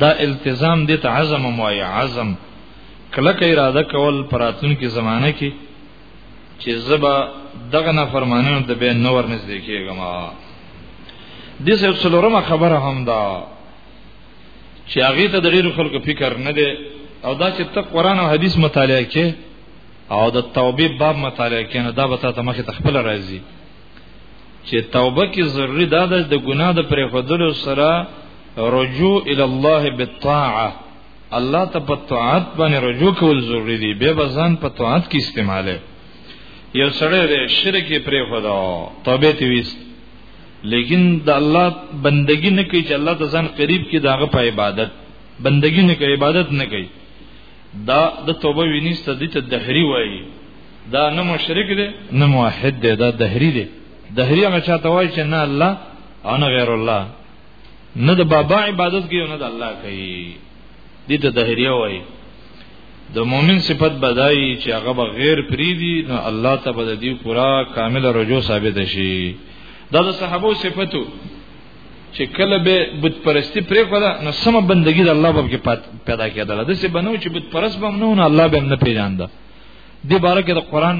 دا التزام دې ته عزم موای عزم کله کې اراده کول پراتون کې زمانه کې چې زبا دغه نه فرمانه د به نور نږدې کېږم دې څه څلورمه خبره هم دا چې هغه ته د ډیرو خلکو فکر نه دی او دا چې ته قران او حدیث مطالعه کې او د توبې باب مطالعه کې نه دا به ته مخه تخپل راځي چې توبه کې ضروری ده د ګناه د پرې خودلو سره رجوع ال الله بالطاعه الله ته په طاعت باندې رجوع کول ضروری دی به بزن په طاعت کې استعماله یو سره د شرک پرې خدا توبه تی وست لیکن د الله بندگی نه کوي چې الله ته ځان قریب کې داغه په عبادت بندگی نه کوي عبادت نه کوي دا د توبه وینیسته د ته دهری وایي دا نه مشرک دی نه موحد دی دا دهری دی دهری هغه چاته وایي چې نه الله او نه غیر الله نه د بابا عبادت کوي نه د الله کوي دې ته دهری وایي د مؤمن صفت بدایي چې هغه به غیر پریدي نو الله ته به د دې پورا کامل رجوع ثابت شي دا د صحابه صفاتو چې کله به بت پرستی پرې کړه نو سم بندگی د الله باب کې پیدا کېدل د څه بنو چې بت پرست بم نه نه الله به نه پیژاند دې باره کې د قران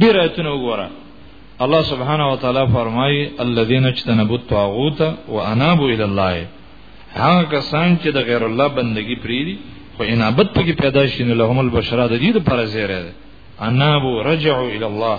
ډیر ایتونه وګوره الله سبحانه و تعالی فرمایي الذين اجتنبوا الطاغوت وانابوا الى الله هغه کسان چې د غیر الله بندگی پرې دي خو انابت پکې پیدا شین لهم البشرا د دې لپاره زیره ده انابو رجعوا الى الله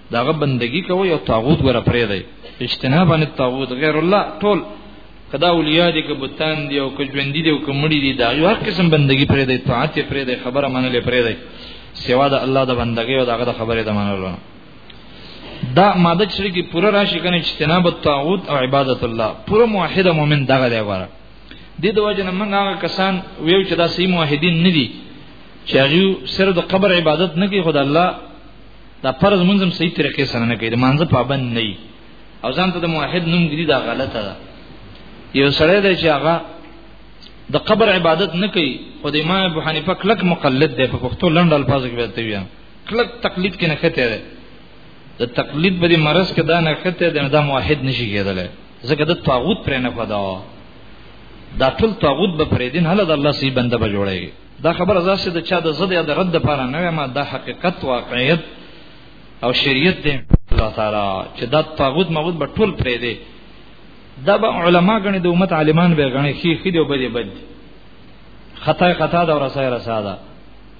داغه بندگی کوي او طاغوت ور پرې دی اجتناب عن الطاغوت غیر الله ټول کدا اولیاء دي که بوتان دي او که ژوند دي او که مړي دي دا یو هر قسم بندگی پرې دی طاعت پرې دی خبره منل پرې دی سوا د الله د بندګۍ او دغه د خبرې د منلو دا ماده چې کی پوره راشي کنه اجتناب الطاغوت او عبادت الله پوره موحد مؤمن دغه دی غواړه د دې وجه نه موږ هغه کسان ویو چې دا صحیح موحدین نه دي چې هغه سره د قبر عبادت نه کوي خدای الله دا فرض منظم صحیح طریقې سره نه کوي مانزه پابند نه وي او ځان ته د موحد نوم ګری دا غلطه ده یو سره دی چې هغه د قبر عبادت نه کوي خو د امام ابو حنیفه کلک مقلد دی په پښتو لند الفاظ کې ویته ویا کلک تقلید کې نه خته دی د تقلید بری مرز کې دا نه خته دی دا موحد نشي کېدل ځکه د طاغوت پر نه فدا دا ټول طاغوت به پرې دین هله د الله سی بنده به جوړي دا خبره زاسې د چا د زده یا د رد لپاره نه وایم دا حقیقت واقعیت او شریعت دی الله تعالی چې دا طاغوت مغوت به ټول پرې دی دا به علما غني د امت عالمان به غني خي خي دی وبدي بد خطا خطا دا ورسای رسا دا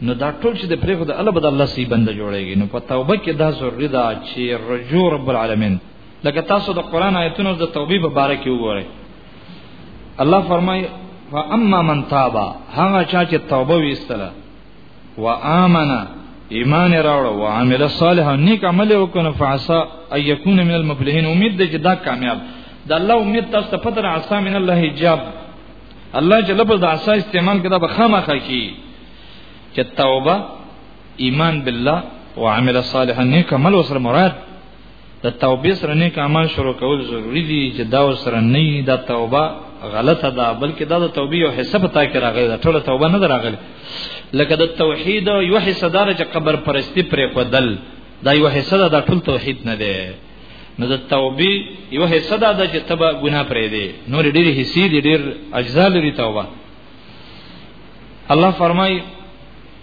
نو دا ټول چې د پرېخو د الله بد الله سي بند جوړيږي نو په توبه کې دا ضروري ده چې رجوع رب العالمین لکه تاسو د قران آیتونو د توبې په اړه کې وګورئ الله فرمای فاما من تاب هغه چا چې توبه ویستله و امنه ایمان راوړ او عامل صالح نیک عمل وکړ فعسا ان یکون من المفلحین امید دې چې دا کامیاب د الله امید تاسو ته پتر عسا من الله حجاب الله چې لفظ د عسا استعمال کړه به خامخه کی چې توبه ایمان بالله وعمل صالحا نیک عمل وسره مراد د توبې سره نیک عمل شروع کول ضروری دي چې دا سره نه وي دا توبه غلطه ده بلکې دا د توبې یو حصہ پتا کې راغلی دا ټول توبه نه راغلی لکه د توحید یو حصہ دار چې قبر پرستی پرې خدل دا یو حصہ ده دا ټول توحید نه ده نو د توبې یو حصہ دا ده چې تبا ګناه پرې دي نور ډېر حصے دي ډېر اجزا لري توبه الله فرمای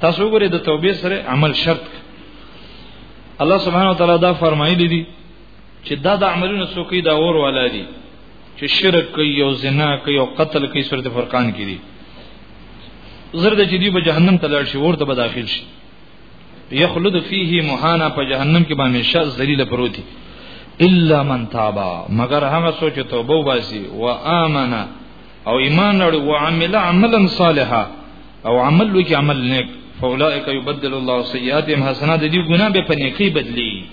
تاسو وګورئ د توبې سره عمل شرط الله سبحانه وتعالى دا فرمایلی دي چې دا د عملونو څوک دا اور والا دي چې شرک کوي او زنا کوي او قتل کوي سورته فرقان کې دي زرد چې دی په جهنم ته لاړ شي ورته به داخل شي یخلد فيه مهانا په جهنم کې باندې شاز ذلیل پروتي الا من تابا مگر هغه سوچ توبه واسي وامنه او ایمان اړ او عمل عملا صالحا او عمل وکي عمل نیک فاولائک یبدل الله سیئاتهم حسنات دې ګناه به په نیکی بدلی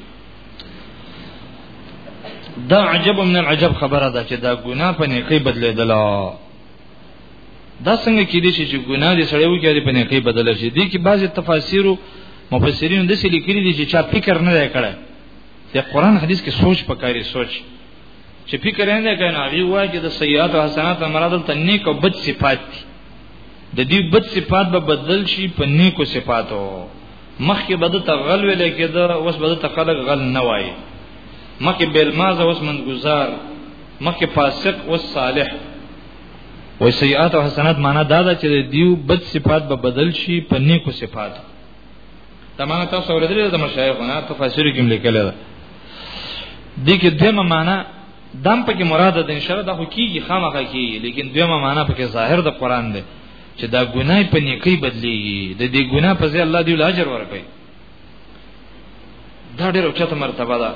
دا عجب من العجب خبره ده چې دا ګناه په نیکی بدلیدل دا څنګه کې دي چې ګناه دې سړیو کې په نیکی بدل شي دي کې بعضی تفاسیرو مفسرین د سې لیکلي دي چې چا فکر نه دی کړی د قران حدیث کې سوچ پکاري سوچ چې فکر نه کوي نه وی وایي چې د سیئات او حسنات مراد ته نیک او بد صفات دي د دې بد صفات به بدل شي په نیکو صفاتو مخکې بد ته غل ویل کېده اوس بد ته خلق غل نه وایي مخکې بل مازه اوس من گزار مخکې فاسق او صالح و سیئات او حسنات معنا دا ده چې دیو بد صفات به بدل شي په نیکو صفات تمام تاسو اوریدل د مشایخونه تفاسیر کې لیکل ده د کې دمه معنا دم پکې مراد ده ان شاء الله دا خو کیږي خامخا کیږي لیکن دمه معنا پکې ظاهر د قران ده چې دا ګناي په نیکی بدلیږي د دې ګنا په ځای الله دی ول اجر ورکړي دا ډېر اوچته مرتبه ده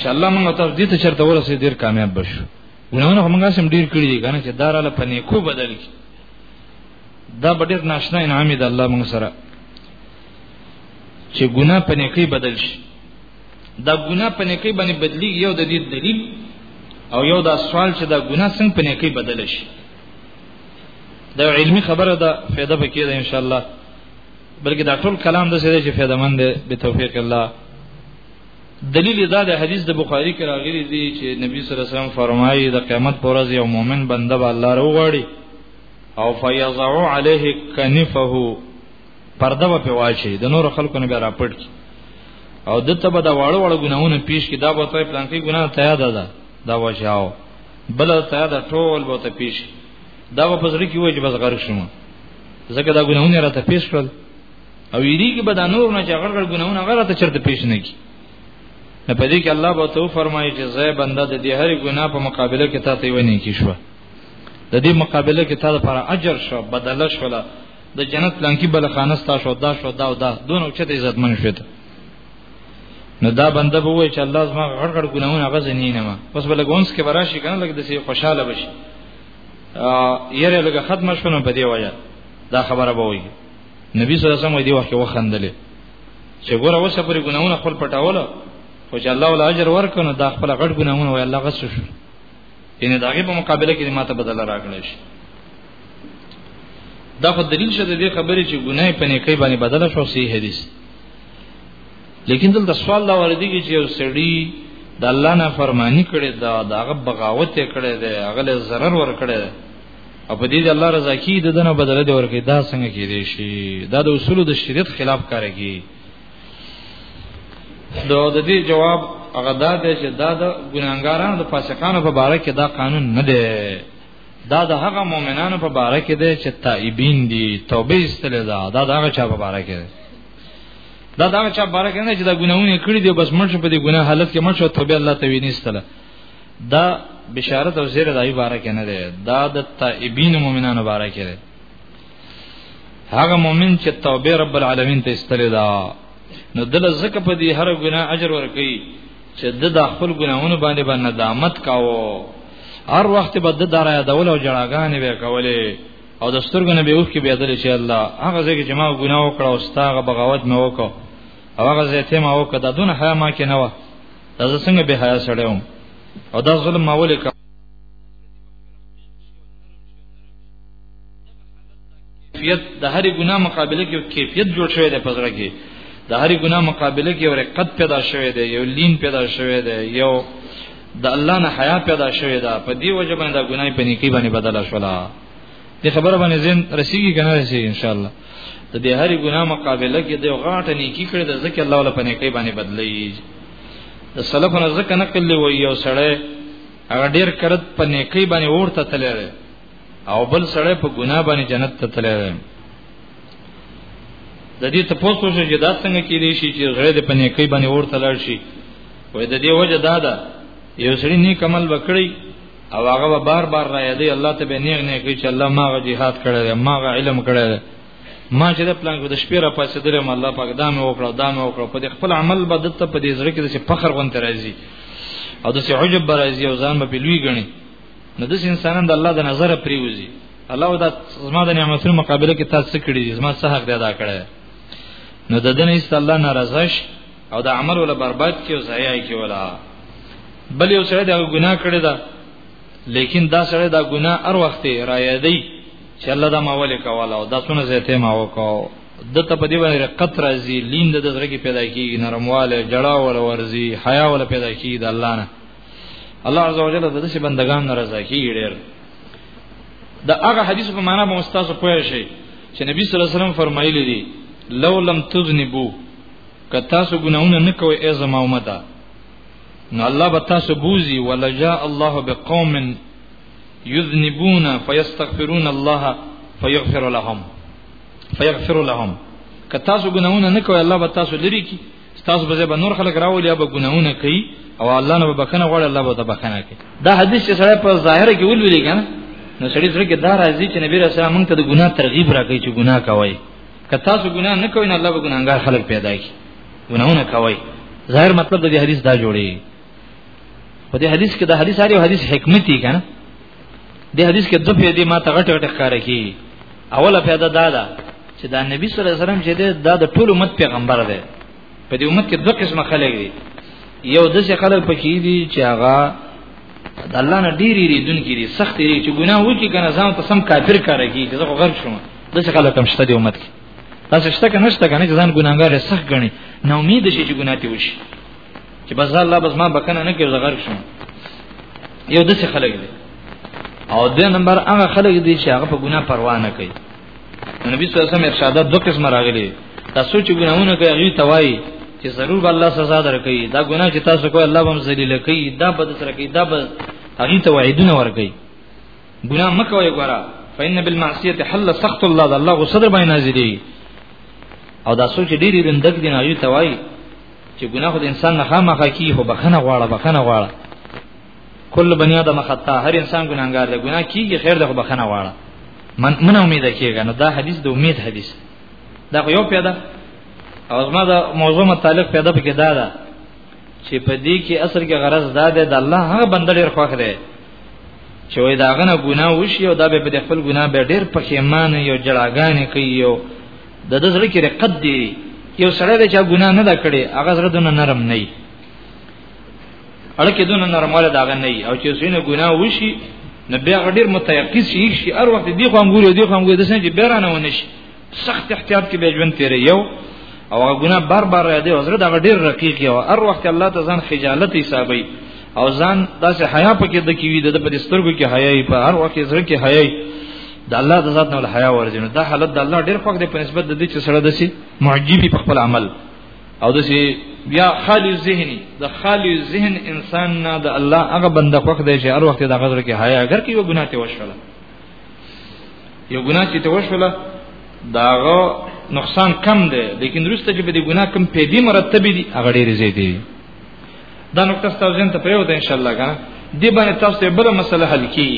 چې الله موږ ته دې ته چرته ورسې ډېر کامیاب بشو ګناونه موږ سم ډېر کړی دي کنه چې داراله په نیکو بدل کی دا ډېر ناشنا انعام دی الله موږ سره چې ګناه په نیکی بدل شي دا ګناه په نیکی باندې بدلی یو د دې دلیل او یو دا سوال چې دا ګناه څنګه په نیکی بدل شي دا علمی خبره ده فایده پکې ده ان شاء الله بلکې دا ټول کلام د سره چې فایده مند دی به توفیق الله دلیل دا د حدیث د بخاری کې راغلی دی چې نبی صلی الله علیه وسلم فرمایي د قیامت پر ورځ یو مؤمن بنده به الله راوغړي او فیضعو علیه کنفه پرده به پیواچی د نور خلکو نه بیا راپټ کی او دته به دا واړو واړو ګناونه پیش کی دا به ته پلان کې ګناه تیا ده دا دا وجاو بل تیا ده ټول به ته پیش دا به پزړی کی وای چې بس غرق شوم زکه دا ګناونه راته پیش کړل او یری کې به دا نور نه چې غړ غړ ګناونه غره ته چرته پیش نه کی نه پدې کې الله به تو فرمایي چې زې بنده د دې هر ګناه په مقابله کې تاسو ونی کی شوه د دې مقابله کې تا لپاره اجر شو بدل شو لا د جنت لنکی بل خانه ستا شو دا شو دا او دا دون او چته عزت من شوت نو دا بنده به وای چې الله زما غړ غړ ګناونه غز نه نه ما پس بل ګونس کې براشي کنه لګ د سي خوشاله بشي یره لګ ختم شونه په دی وای دا خبره به وای نبی صلی الله علیه وسلم دی وخت وخندلې چې ګوره وسه پرې ګناونه خپل پټاوله خو چې الله ول اجر ورکنه دا خپل غړ ګناونه وای الله غس شو یعنی داغه په مقابله کې ماته بدل راغلی شي دا خو دلیل شته دې خبرې چې ګناه په نیکي باندې بدل شو سی حدیث لیکن دلته سوال دا وردی چې یو سړی د الله نه فرمانی کړي دا داغه بغاوت کړي دا هغه له zarar ور کړي او په دې الله رضا کی د دنه بدل دی ورکه دا څنګه کې دی شي دا د اصول د شریعت خلاف کارږي دا د دې جواب هغه دا دی چې دا د ګناګارانو د فاسقانو په باره کې دا قانون نه دی دا د هغه مؤمنانو په باره کې دی چې تائبین دي توبه ایستل ده دا د هغه چا په باره کې دی دا دا چا باره کې نه چې دا ګناونه کړی دی بس مرشه په دې ګناه حالت کې مرشه توبه الله ته وینيستله دا بشارت او زیر دای باره کې نه دی دا د تائبین مؤمنانو باره کې دی هغه مؤمن چې توبه رب العالمین ته استلې دا نو دل زکه په دې هر ګناه اجر ورکړي چې د داخل ګناهونو باندې باندې ندامت کاوه هر وخت به د دارا یادول او جړاګانې به کولې او د سترګو نه به اوخ کې به دل چې الله هغه ځکه چې ما ګناه وکړ او ستاغه بغاوت مې وکړ او هغه زیته ما وکړ دا دونه حیا ما کې نه و دا څنګه به حیا سړیو او دا ظلم ما ولې کیفیت د هرې ګناه مقابله کې کیفیت جوړ شوی دی پزړه کې د هرې ګناه مقابله کې یو رقت پیدا شوی دی یو لین پیدا شوی دی یو د الله نه حیا پیدا شوی دا په دی وجه باندې ګناي په نیکی باندې بدله شولا دې خبره باندې زین رسیږي کنه رسیږي ان شاء الله د دې هرې ګناه مقابله کې د غاټه نیکی کړې د ذکر الله ولا په نیکی باندې بدلې د سلفونو ذکر نقل وی یو سړی هغه ډیر کرت په نیکی باندې ورته تللی او بل سړی په ګناه باندې جنت ته تللی دی د دې ته پوښتنه شو چې دا څنګه کېدی شي چې غړې د پنې کوي باندې ورته لاړ شي وای د دې وجه دا ده یو سړی نیک عمل وکړي او هغه به بار بار را یادې الله ته به نیغ نه کوي چې الله ما غ جهاد کړی دی ما غ علم کړی دی ما چې د پلان کو د شپې را پاسې درم الله پاک دا مې وکړه دا مې وکړه په دې خپل عمل به دته په دې زړه کې د فخر غونته راځي او د عجب راځي او ځان به لوی ګڼي نو د انسانان د الله د نظر پریوزي الله دا زما د نعمتونو مقابله کې تاسو کړی دي زما څه حق دی ادا کړی نو د دنه است الله ناراضه شي او د عمل ولا برباد کی او ضایع کی ولا بل یو سره دا ګناه کړی دا لیکن دا سره دا ګناه هر وخت را یادی چې الله دا ما ولې کواله او دا څونه زیته ما وکاو د ته په دې باندې رقت راځي لیند د زړه کې پیدا کیږي نرمواله جړا ول ورزي حیا ول پیدا کیږي د الله نه الله عزوجل د دې بندگان ناراضه کیږي ډېر دا هغه حدیث په معنا به استاد پوه شي چې نبی صلی الله علیه وسلم فرمایلی دی لو لم تذنبو که تاسو ګناونه نه کوئ ای زما امته نو الله به تاسو بوزي ولجا الله بقوم یذنبون فیستغفرون الله فیغفر لهم فیغفر لهم که تاسو ګناونه نه کوئ الله به تاسو لري کی تاسو به به نور خلک راولي به ګناونه کوي او الله نه بخنه غواړي الله به بخنه کوي دا حدیث چې سره په ظاهر کې ولولې کنه نو سړي سره کې دا راځي چې نبی رسول الله ته د ګناه ترغیب راکړي چې ګناه کوي که تاسو ګناه نه کوئ نو الله به ګناهګار خلک پیدا کوي ګناونه کوي ظاهر مطلب د دې حدیث دا جوړي په دې حدیث کې د حدیث هر یو حدیث حکمت دی کنه د حدیث کې دوه پیدا ما ته غټه غټه ښکار کی اوله پیدا دا ده چې دا نبی صلی الله علیه وسلم چې دا د ټول امت پیغمبر دی په دې امت کې دوه قسمه خلک دي یو د څه خلک پکې دي چې هغه د الله نه ډېری ری دن کې دي سخت دي چې ګناه وکړي کنه ځان ته سم کافر کار کوي چې زه غرق شوم د څه خلک هم شته د امت کې تاسو شته کنه شته کنه چې ځان ګناګار سخت غني نو امید شي چې ګناه ته وشي چې بس الله بس ما بکنه نه کوي زغر شم یو دسه خلک دي او د نمبر هغه خلک دي چې هغه په ګناه پروا نه کوي نبی صلی الله علیه وسلم ارشادات دوه قسم راغلي تاسو چې ګناونه کوي هغه توای چې ضرور الله سزا درکړي دا ګناه چې تاسو کوی الله به ذلیل کوي دا بد سره کوي دا بد هغه ته وعیدونه ورکړي ګناه مکوي ګورا فإن بالمعصیه حل سخط الله دا الله غصه در باندې نازلې او دا سوچ ډېری بندګ دي نه یو توای چې ګناه خو د انسان نه خامخا کی خو بخنه غواړه بخنه غواړه کل بنی آدم خطا هر انسان ګناګار دی ګناه کیږي خیر ده خو بخنه غواړه من من امید کیږي نو دا حدیث د امید حدیث دا خو یو پیدا او زما دا موضوع متعلق پیدا پکې دا ده چې په دې کې اصل کې غرض دا ده د الله هغه بنده ډیر خوښ دی چې وای دا غنه ګناه وشي او دا به په خپل ګناه به ډیر پښیمان یو جړاګانې کوي یو د د زړه کې رقت دی یو سړی دی چې ګناه نه دا کړي هغه زړه دونه نرم نه وي اړکه دونه نرماله دا نه وي او چې سینه ګناه وشي نو بیا غډیر متيقظ شي شي هر وخت دی خو انګور دی خو انګور د سنجي بیرانه ونه شي سخت احتیاط کې به ژوند تیرې یو او هغه ګناه بار بار را دی او زړه دا غډیر رقیق یو هر وخت الله ته ځان خجالت حسابي او ځان داسې حیا پکې د کیوي د پدې سترګو کې حیا په هر وخت زړه کې حیا د الله د ذات نه ول حیا ورځي نو دا حالت د الله ډیر خوښ دی په نسبت د دې چې سره دسی معجبی په خپل عمل او دسی بیا خالی ذهنی د خالی ذهن انسان نه د الله هغه بنده خوښ دی چې هر وخت د غزر کې حیا اگر کې یو ګناه ته وشوله یو ګناه چې ته وشوله داغه نقصان کم دی لیکن درسته چې به د ګناه کم پیدي مرتب دي هغه ډیر زیات دي دا نو تاسو ځین ته پریو ده ان شاء الله کنه دی باندې تاسو ته بل مسله حل کی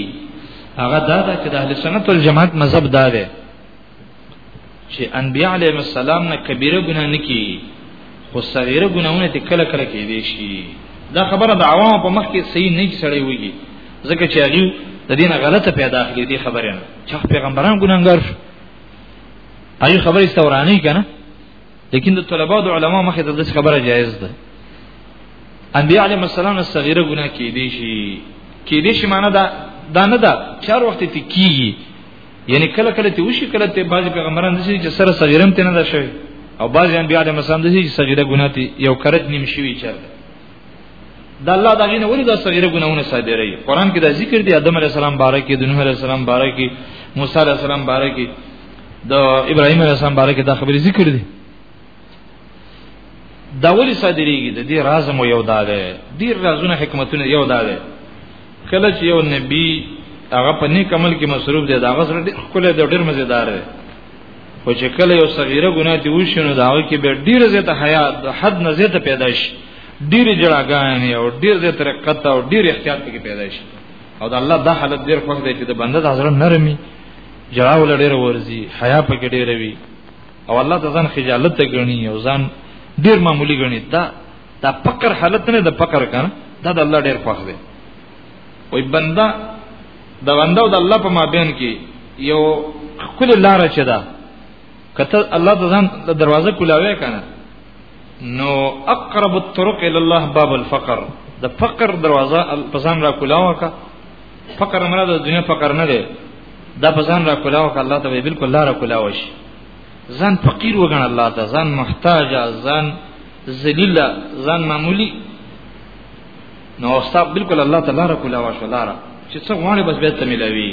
هغه دا ده چې د اهل سنت والجماعت مذهب دا ده چې انبیاء علیهم السلام نه کبیره ګناه نه کی خو صغیره ګناونه ته کله کله کې دي شي دا خبره د عوام په مخ کې صحیح نه سړی وږي ځکه چې هغه د دین غلطه پیدا کړې دي خبره نه چې پیغمبران ګناګار شو ایو خبره استورانی کنه لیکن د طلبه د علما مخه ته د خبره جایز ده انبیاء علیهم السلام صغیره ګناه کې دي شي کې دي شي معنی دا دا نه ده چار وخت ته کیږي یعنی کله کله ته وشي کله ته بعض پیغمبران د چې سره صغیرم ته نه ده شوی او بعض انبیاء علیهم السلام د چې صغیره ګناه ته یو کرت نیم شوی چرته د الله د غینه ولې د صغیره ګناونه صادرې قران کې د ذکر دی آدم علی السلام باره کې د نوح علی السلام باره کې موسی علی السلام باره کې د ابراهیم علی السلام باره کې دا خبرې ذکر دي دا ولې صادرېږي د دې راز مو یو دا ده ډیر رازونه حکمتونه یو دا ده کله چې یو نبی هغه په نیک عمل کې مصروف دی دا غسر ډیر خله ډیر مزیدار دی خو چې کله یو صغیره ګناه دی وشي نو دا کې به ډیر زیاته حیا د حد نه زیاته پیدا شي ډیر جړاګانې او ډیر زیاته رقت او ډیر احتیاط کې پیدا شي او د الله دا حالت ډیر خوښ دی چې د بنده د حضرت نرمي جړاول ډیر ورزي حیا پکې ډیر وي او الله د ځان خجالت غني او ځان ډیر معمولی غني دا دا فقر حالت نه د فقر کنه دا د الله ډیر خوښ دی وي بنده د بنده او د الله په مابین کې یو خپل لار چي ده کته الله د ځان د دروازه کولاوي کنه نو اقرب الطرق الى الله باب الفقر د فقر دروازه په ځان را کولاوه کا فقر مراد د دنیا فقر نه دی دا په ځان را کولاوه کا الله ته بالکل لار کولاوه شي ځان فقیر وګڼه الله ته ځان محتاج ځان ذلیل ځان معمولی نو استاد بالکل الله تعالی را کولا واشلاره چې څه غواړي بس به ته ملوي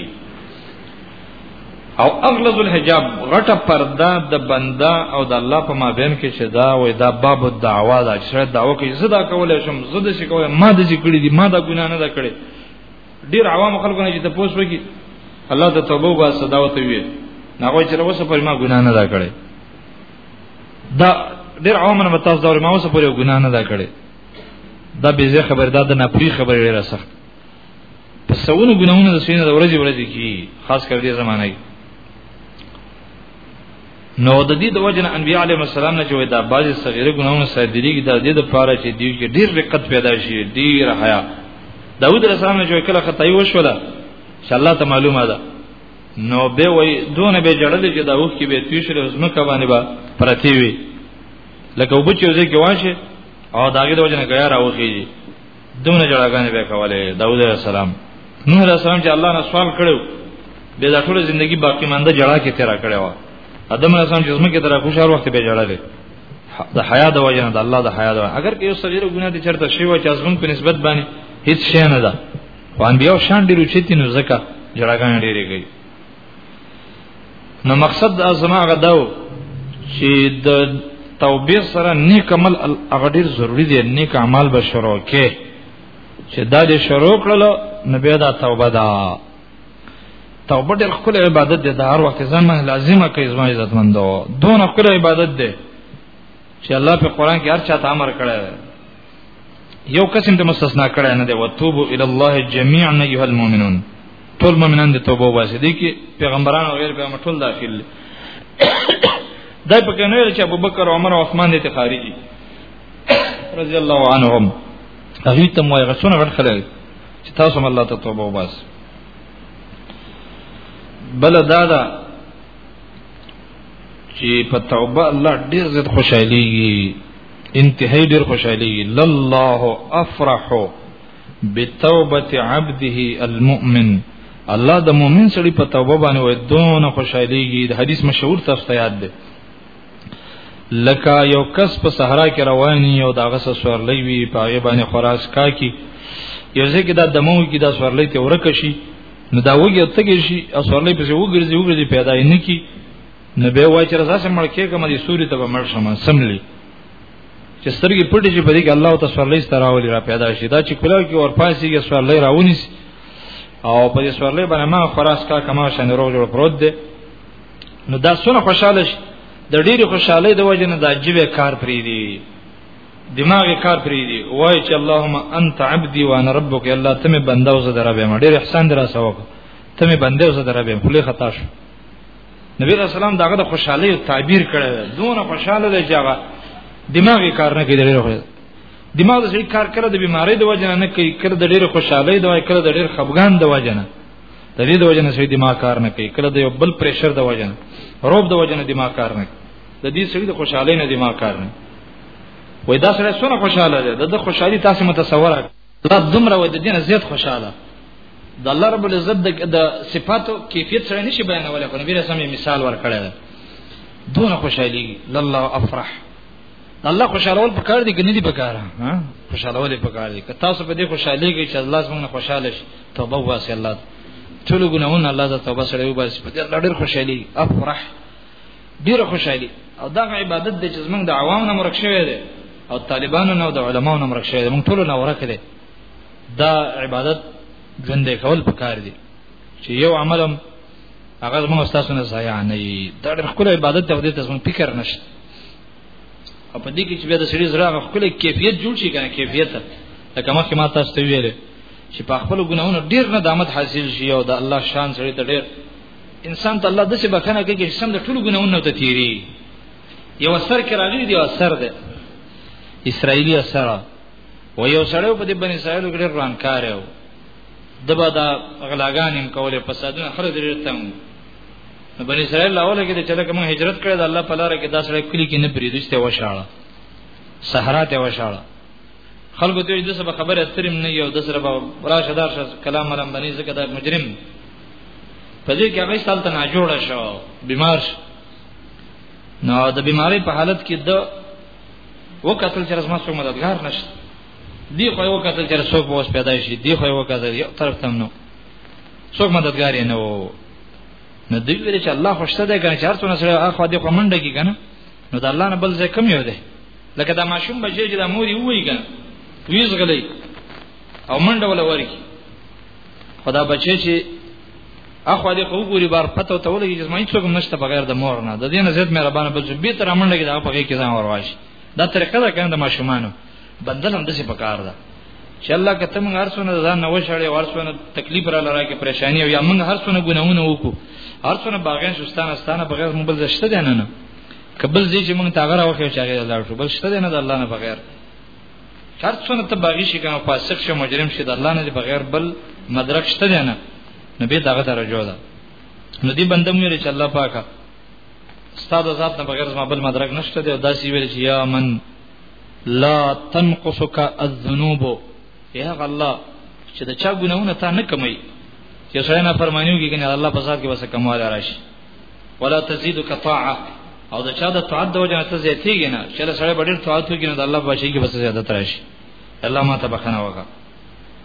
او اغلظ الحجاب غټه پرده د بنده او د الله په مابین کې چې دا وې دا باب الدعوا دا چې داوا کوي زدا کولای شم زده شي کوی ما د ذکر دي ما دا ګناه نه دا کړې ډیر عوام خلکو نه چې ته پوس وکي الله ته توبه او صدا وته وي ناغوی چې اوسه پر ما ګناه نه دا کړې دا ډیر عوام نه متاز دا ما اوسه پر ګناه نه دا کړې دا به زه خبر دا د ناپری خبر ډیره سخت په سونو ګناونه د سینې د ورځې ورځې کی خاص کر دې زمانه نو د دې د وجنه انبیاء علیهم السلام نه جوړه دا بعضی صغیره ګناونه سره دي کې د دې د پاره چې دیو کې ډیر رقت پیدا شي ډیر حیا داوود علیه السلام نه جوړه کله خدای وشوله چې الله ته معلومه ده نو به وای دونه به جړل چې دا وخت کې به تیشره زمکه باندې با پرتی وي لکه وبچو ځکه واشه او داګه د وجنه غیا راوخی دونه جړاګانې به کوله داوود علیه السلام نوح علیه السلام چې الله نه سوال کړو به دا ټول ژوندۍ باقی مانده جړا کې تیرا کړی و ادم علیه السلام چې زموږ کې تر خوشاله وخت به جړا دی د حیا د وجنه د الله د حیا د اگر که یو سړي ګناه دي چرته شی و چې ازمن په نسبت باندې هیڅ شی نه ده خو انبیو شان ډیرو چتی نو زکه جړاګان ډیرې گئی نو مقصد د ازما غداو چې د توبې سره نیک عمل هغه ډیر ضروری دی نیک عمل به شروع کې چې دا دې شروع کړل نو بیا دا توبه ده توبه ډېر خپل عبادت دی دا هر وخت زما لازمه کوي زما عزت مندو دون خپل عبادت دی چې الله په قران کې هر چا ته امر کړی یو قسم د مستثنا کړه نه دی وتوبو الی الله جميعا ایها المؤمنون ټول مؤمنان د توبه واسي دي کې پیغمبران او غیر پیغمبر ټول داخل دي دا په کې نه چې ابوبکر عمر او عثمان دي خارجي رضی الله عنهم هغه ته موي غسونه غړ خلک چې تاسو هم الله ته توبه وباس بل دا دا چې په توبه الله ډیر زیات خوشاليږي انتهائی ډیر خوشاليږي لله افرح بتوبه عبده المؤمن الله د مؤمن سړي په توبه باندې وای دون خوشاليږي د حدیث مشهور تاسو ته یاد ده لکه یو کس په صحرا کې رواني او داغه سورلې وی په باندې خراس کا کی یو ځکه دا دمو کې دا سورلې ته ورکه شي نو دا وګي تګي شي او سورلې په وګرځي وګرځي پیدا نه کی نو به وای چې راځه مړ کې کوم دي سوري ته مړ شم سملی چې سترګې پټې چې په دې کې الله تعالی سورلې ستراولي را پیدا شي دا چې کله کې اور پاسي کې سورلې راونی او په دې سورلې باندې ما خلاص کا کما شان روغ جوړ پروت دی نو دا سونه خوشاله شي د ډېری خوشاله د وجه نه دا عجیب کار پری دی دماغي کار پری دی وای چې اللهم انت عبدي وانا ربك الله ته مې بنده او زه دربه ما ډېر احسان درا سواب ته مې بنده او زه دربه خو له خطا شو نبی رسول الله داغه د خوشحالي تعبیر کړی دونه خوشاله دی چې هغه دماغي کار نه کوي ډېر خو دماغ د کار کړه د بیماری د وجه نه کوي کړه د ډېر خوشحالي د وای کړه د ډېر خفګان د وجه نه د دې د وجه نه سړي دماغ کار نه کوي کړه د یو بل پرېشر د وجه نه روب د وجه نه دماغ کار نه کوي د دې سړي د خوشحالۍ نه دماغ کار نه وای دا سره سره خوشاله ده د خوشحالي تاسو متصور الله دومره و د دینه زیات خوشاله د الله رب العزت د صفاتو کیفیت سره نشي بیانولای خو نبی رسول مثال ورکړی ده دون خوشحالي لله افرح الله خوشالول پکار دي کني دي پکار ها خوشالول پکار دي که تاسو په دې خوشحالي کې چې الله زموږ خوشاله شي توبه واسي الله ټول ګناهونه الله ته توبه سره وباسي په دې الله ډېر خوشحالي افرح ډیره خوشحالي او دا عبادت د چې زمونږ د عوام نه مرک شوی دی او طالبانو نه او د علماو نه مرک شوی دی مونږ ټول نه ورک دی دا عبادت ژوندې کول پکار دي چې یو عملم هغه زموږ استاد نه ضایع نه وي دا ډېر خپل عبادت دی او دې ته زموږ فکر نشته او په دې کې چې بیا د سړي زړه خپل کیفیت جوړ شي کنه کیفیت لکه مخکې ما تاسو ته ویل چې په خپل ګناهونو ډېر ندامت حاصل شي او د الله شان سره ته ډېر انسان ته الله د څه بخنه کوي چې سم د ټولو ګناونو ته تیری یو اثر کې راغلی دی اثر ده اسرایلی اثر و یو سړیو په دې بنی اسرائیل کې ډېر رانکار یو دبا دا غلاګان هم کوله فسادونه خره دې تم نو بنی اسرائیل اوله کې چې لکه موږ هجرت کړې ده الله په لار کې دا سړی کلی کې نه پریدسته وشاړه صحرا ته وشاړه خلکو ته د څه خبره استریم نه یو د سره به راشه دار کلام علم بنی زکه دا مجرم په دې کې هغه سالته نه جوړ شو بیمار شو نو د بیماری په حالت کې د وکتل چې رسمه څو مددگار نشته دی خو یو کتل چې څوک اوس پیدا شي دی خو یو کتل یو طرف تم نو څوک مددگار نه وو نو دوی ویل چې الله خوشته ده کنه چې هر څونه سره اخو دې کومنډه کې کنه نو د الله نه بل ځای کم یو ده لکه دا ماشوم بچی چې د مور یې وایي کنه ویز غلې او منډه ولا ورکی خدا بچی چې اخو دې خو ګوري بار پته ته ولګي چې مې څوک نشته بغیر د مور نه د دې نه زیات مهربان بل به تر منډه کې دا په کې ځان ورواش دا طریقه ده کنه د ماشومانو بندل هم دسی پکار ده چې الله کته موږ هرڅونه ځان نه وشړې ورڅونه تکلیف را لره کې پریشانی او یا موږ هرڅونه ګناونه وکړو هرڅونه باغین شستانه ستانه بغیر موږ بل شته دی نه نه کبل دې چې موږ تاغره وکړو چې هغه لاړ شو بل شته دی نه د الله نه بغیر هر څونه ته باغی شي کوم فاسق شي مجرم شي د الله نه بغیر بل مدرک شته دی نه نو به دغه درجه ده نو دی بنده مې لري چې الله پاکه استاد ذات نه بغیر زما بل مدرک نشته دی او داسې ویل چې یا من لا تنقصك الذنوب یا الله چې دا چا ګناونه تا نه کمي چې سړی نه فرمانیو کې کنه الله په ذات کې وسه کمال راشي ولا تزيدك طاعه او د چا د طاعت د وجه ته زیاتیږي نه چې له سره ډېر طاعت وکړي نو د الله بچي کې بس زیادت راشي الله ما ته بخنه وکړه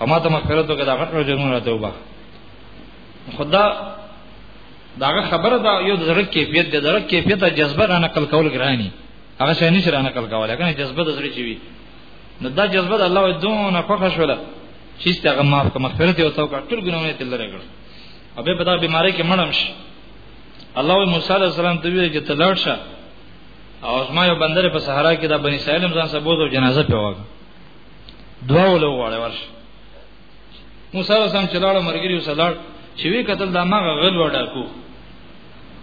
او ما ته مغفرت وکړه دا غټ جنون راته وبا خدا داغه خبره دا یو درک کیفیت د درک کیفیت جذبه را نقل کول ګرانی هغه شې نشي را نقل کول کنه جذبه د زړه چوي نو دا جذبه د الله دونه خوښ شوله چې ستغه معاف کوم مغفرت او توکل ټول ګناونه تل لري او به په دا بیماری کې مړم شي الله موسی علیه السلام ته ویل چې تلړ شه او زما یو بندر په صحرا کې د بنی اسرائیل ځان سره بوزو جنازه په واګه دعا ولو وړه ورش موسی علیه السلام چې لاړ مرګریو سلاړ چې وی قتل دا ما غل وړه کو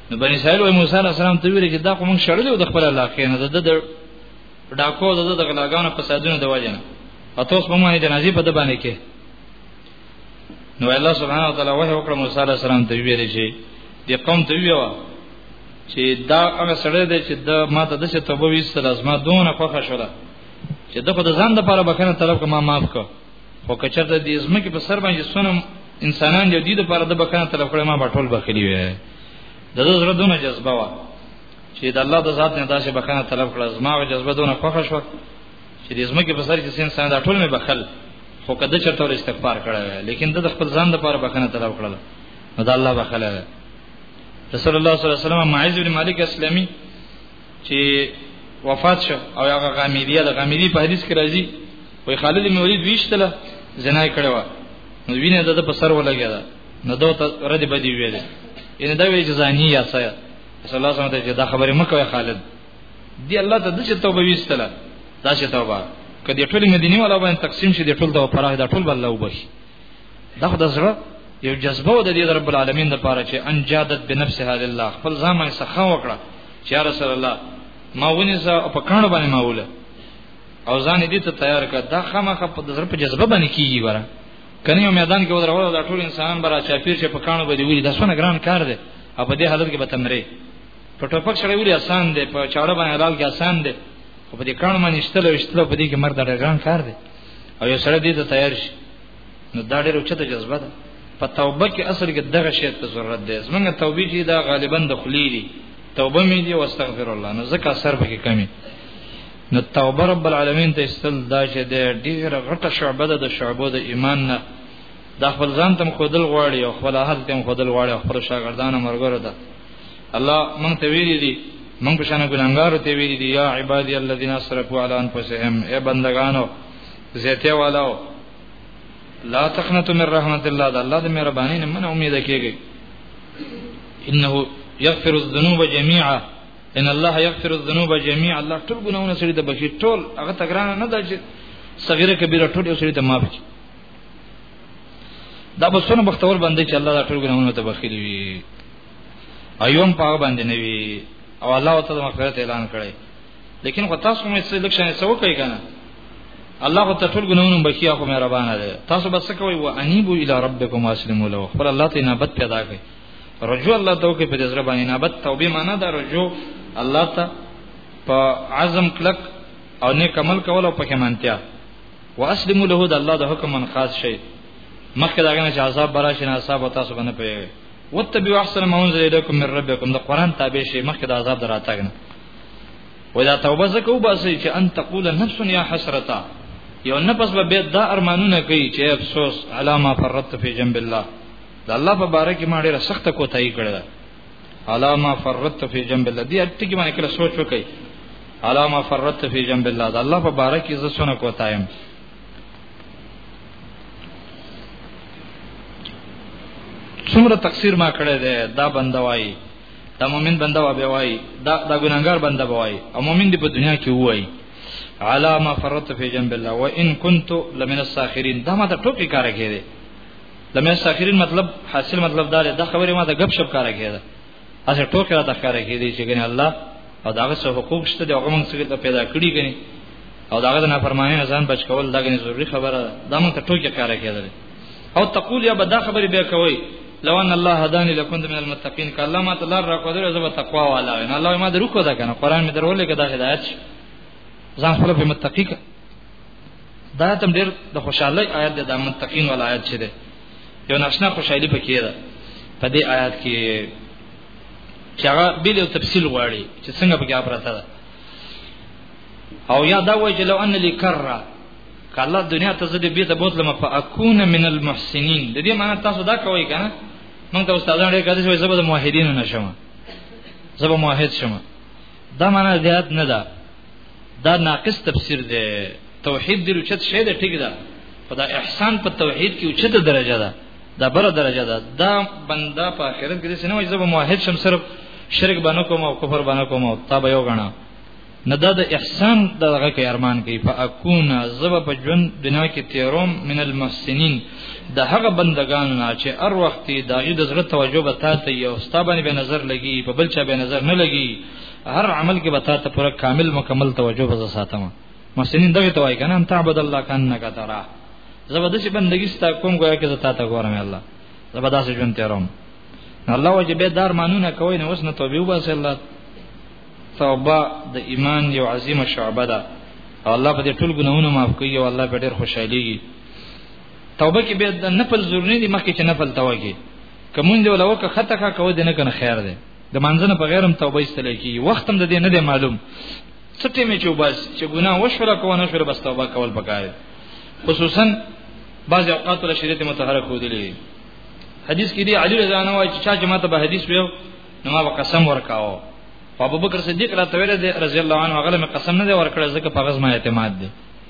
نو بنی اسرائیل او موسی علیه السلام ته ویل چې دا کوم شړلې د خپل علاقې نه د د ډاکو د د غلاګانو فسادونو د وجه نه اته اوس په معنی جنازي په د باندې کې نو الله سبحانه وتعالى وحي وکړ موسی عليه السلام ته ویل شي دې قوم ته ویو چې دا هغه سړی دی چې دا ماته د څه توبه ویستل از ما دونه خوښه شوله چې دغه د ځان د لپاره بخنه طلب کما معاف کو خو کچرته دې زمکه په سر باندې سونم انسانان دې د لپاره د بخنه طلب کړم ما ټول بخلی وي د زړه زړه دونه جذبه وا چې د الله د ذات نه داسې بخنه طلب کړه زما او جذبه دونه خوښه شو چې د زمکه په سر کې سین سند ټول مې بخل خو کده چرته ور استغفار کړی لیکن د خپل ځان د پاره بخنه طلب کړل نو دا الله بخله رسول الله صلی الله علیه وسلم معاذ بن مالک اسلامي چې وفات شو او هغه غامیریه د غامیری په حدیث کې راځي وای خالد بن ولید ویشتله زنا کړی و نو وینه د په سر ولګی دا نو دوت رد بدی ویل ان دا وی جزانی یا سیا صلی الله علیه وسلم ته دا خبره مکه خالد دی الله ته د چې توبه ویستله دا چې توبه کدی ټول مدینه ولا باندې تقسیم شي د ټول د پراه د ټول بل وبش دا خدای زړه یو جذبه د دې رب العالمین د پاره چې انجادت بنفسها لله خپل ځان یې سخا وکړه چې یا رسول الله ما ونی ز په کانو باندې ما وله او ځان دې ته تیار کړه دا خامخه په زړه په جذبه باندې کیږي وره کني یو میدان کې ودرول دا ټول انسان برا چاپیر چې په کانو باندې ویل دا څونه ګران کار دی او په دې حالت کې به تمرې په ټپک سره ویل آسان دی په چاړه باندې لال کې آسان دی خو په دې کانو باندې شتل او شتل په دې کې مرد ډېران کار دی او یو سره دې ته تیار شي نو دا ډېر اوچته جذبه ده په توبه کې اصل کې دغه شی ته ضرورت دی زمونږ توبې چې دا غالبا د خلی دي توبه مې دي واستغفر الله نو ځکه اثر پکې کمی نو توبه رب العالمین ته استل دا چې د ډیره غټه شعبه ده د شعبو د ایمان نه د خپل ځان تم خودل غواړي او خپل اهل تم خودل غواړي خپل شاګردانو مرګره ده الله مونږ ته ویلي دي مونږ په شان ګناګارو ته ویلي دي یا عبادی الذین اسرفوا علی انفسهم اے بندگانو زیته والو لا تقنطوا من رحمت الله د الله د مهرباني نه من امید کیږي انه یغفر الذنوب جميعا ان الله یغفر الذنوب جميعا الله ټول ګناونه سړي د بخښي ټول هغه تګران نه دی چې صغیره کبیره ټول یو سړي ته معاف کړي دا بسونه بختور باندې چې الله دا ټول ګناونه ته بخښلي وي ایوم پاغه باندې نه وی او الله تعالی مغفرت اعلان کړي لیکن خو تاسو مې څه لکشن څه وکړي کنه الله خو ته ټول ګناونه بخي خو مهربان دی تاسو بس کوي و انيبو الى ربكم واسلموا له خپل الله ته نابت پیدا کړي رجوع الله ته کې په دې سره باندې نابت توبه معنا دا رجوع الله ته په عزم کلک او نیک عمل کول او پکې مانتیا واسلموا له د الله د حکم من خاص شي مخکې دا غنه چې عذاب براشي نه عذاب تاسو باندې پیږي وتبعوا احسن ما انزل اليكم من ربكم دا قران تابع شي مخکې د عذاب دراتګ نه و دا توبه زکو باسي چې ان تقول نفس يا حسرتا یو نفس به بیا دا ارمانونه کوي چې افسوس علامه فرت فی جنب الله دا الله په باره کې ما ډیره سخته کوتاهی کړې ده علامه فرت فی جنب الله دې اټی کې باندې کله سوچ وکړي علامه فرت فی جنب الله دا الله په باره کې زسونه کوتایم څومره تقصیر ما کړی دی دا بنده وای دا مؤمن بنده وای وای دا دا ګناګار بنده وای او مؤمن دی په دنیا کې وای علا ما فرط فی جنب الله وان كنت لمن الساخرین دا ما ته ټوکی کار کړی لمن الساخرین مطلب حاصل مطلب دا دی دا خبره ما ته غب شپ کار کړی اځه ټوکې را تخاره کې دي چې ګنې الله او داغه څه حقوق شته د هغه موږ څخه پیدا کړی ګنې او داغه نه فرمانی نه ځان بچ کول دا ګنې ضروری خبره ده دا موږ ته ټوکې کار کېدل او تقول یا بدا خبرې به کوي لو ان الله هداني لكنت من المتقين کله ما تلار را کو درې زما تقوا والا نه الله ما درو کو دا کنه قران می درولې کدا هدایت ځان خپل په متقی دا تم ډېر د خوشاله آیات د متقین ول آیات شه ده یو ناشنا خوشحالي پکې ده په دې آیات کې چې هغه بل یو تفصیل غواړي چې څنګه پکې اپراته ده او یا دا وایي چې لو ان لکرا کله دنیا ته زده به ته بوتلم په اكون من المحسنین د دې معنی تاسو دا کوي کنه مونږ ته استادان ډېر کړي چې زبر موحدین نشم زبر موحد شم دا معنی زیات نه ده دا ناقص تفسیر دی توحید دی رچت شه ده ټیک ده خدا احسان په توحید کې اوچته درجه ده دا بره درجه ده دا بندا په آخرت کې څه نه وایي زب موحد شم صرف شرک باندې کوم او کفر باندې کوم او تابع یو غنا نه دا د احسان دغه کې ارمان کوي فاكون زب په ژوند دنیا کې تیروم من المحسنین د هغه بندگان نه چې ار وخت دغه د زړه توجه به تاته یو ستابنه به نظر لګي په بل چا به نظر نه لګي هر عمل کې بتا ته پر کامل مکمل توجه به ساتم محسنین دغه توای کنه ان تعبد الله کانک ترا زبردست بندگی ستا کوم ګویا کې زتا ته ګورم الله زبردست ژوند تیروم الله وجه به دار مانونه کوي نو اوس نه توبه وباسه الله توبه د ایمان یو عظیمه شعبه ده او الله په دې ټول ګناهونه معاف کوي او الله په ډېر خوشحاليږي توبه کې به د نفل ضروري دي مخکې چې نفل توګه کوم دی ولوکه خطا کا کو دې نه کنه خیر دی د منځنه په غیرم توبه ایستل کی وخت هم د دې نه دی معلوم څه ټیمه چې بس چې ګناه وشوله کو نه شوله بس توبه کول پکاره خصوصا بعض اوقات له شریعت متحرک ودلی حدیث کې دی علی رضی الله عنه چې چا جماعت به حدیث ویو نو ما قسم ورکاو ابو بکر صدیق راته ویل دی رضی الله عنه هغه قسم نه دی ورکړ ځکه په غزما اعتماد دی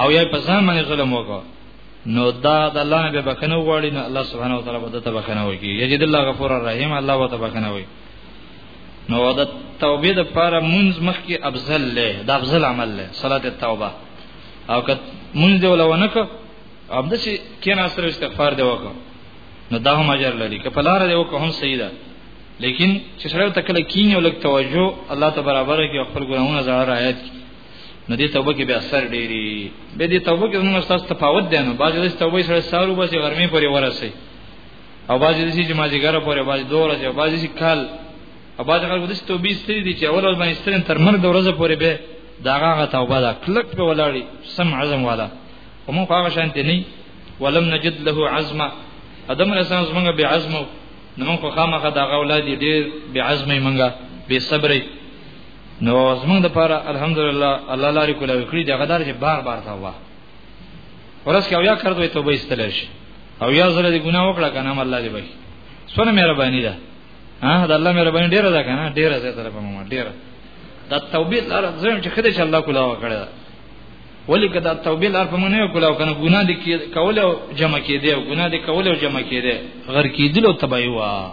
او یا په ځان باندې ظلم وکړ نو دا د الله نه به بخنه وغواړي نو الله سبحانه وتعالى به ته بخنه وکړي یجد الله غفور الرحیم الله به ته بخنه وکړي نو د توبې د لپاره منځ مخکې افضل له د افضل عمل له صلات التوبه او که منځ دی ولونه کو اب دسی کین اثر استغفار دی وکړه نو دا هم اجر لري که په لار دی وکړه هم صحیح ده لیکن چې سره تکل کین یو لک توجه الله ته برابر کې خپل ګناهونه زړه رايات کی نو دې توبه کې به اثر ډېری به دې توبه کې موږ تاسو تفاوت دی نو باز دې توبه سره سارو بس ورمه پورې ورسي او باز دې چې ما جګره پورې باز دوه ورځې باز دې کال او باز هغه دې توبې ستري دي چې اول ورځ باندې ستري تر مرګ د ورځې پورې به دا هغه توبه ده کلک په ولاړی سم عزم والا کوم هغه شان ته نه ولم نجد له عزم ادم رسان زمونږ به عزم نو موږ خامخه دا غولاد ډیر به عزم منګه به صبرې نو زمونږ د پاره الحمدلله الله لاري کوله کړی دغه دار چې بار بار تا واه ورس کې او یا کړ دوی توبه ایستل شي او یا زره دې ګناه وکړه کنه هم الله دې بخي سونه مهرباني ده ها دا الله مهرباني ډیره ده کنه ډیره زه طرفه مو ډیره دا توبه لار زم چې خدای چې الله کولا وکړه ولی کدا توبه لار په مونږ نه کولا کنه ګناه دې کول او جمع کېده او ګناه دې کول او جمع کېده غر کېدل او تبایوا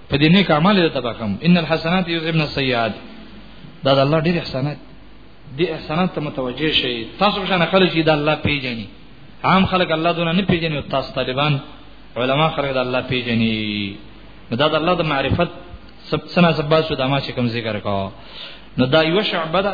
په دې نیک اعمال دې تباکم ان الحسنات یذهبن السیئات دا د الله ډېر احسانات دې احسانات ته متوجه شئ تاسو شان خلک چې د الله پیژني عام خلک الله دونه نه پیژني او تاسو طالبان علما خلک د الله پیژني دا د الله د معرفت سب سنا سبا شو د ما چې کوم ذکر کا نو دا یو شعبه ده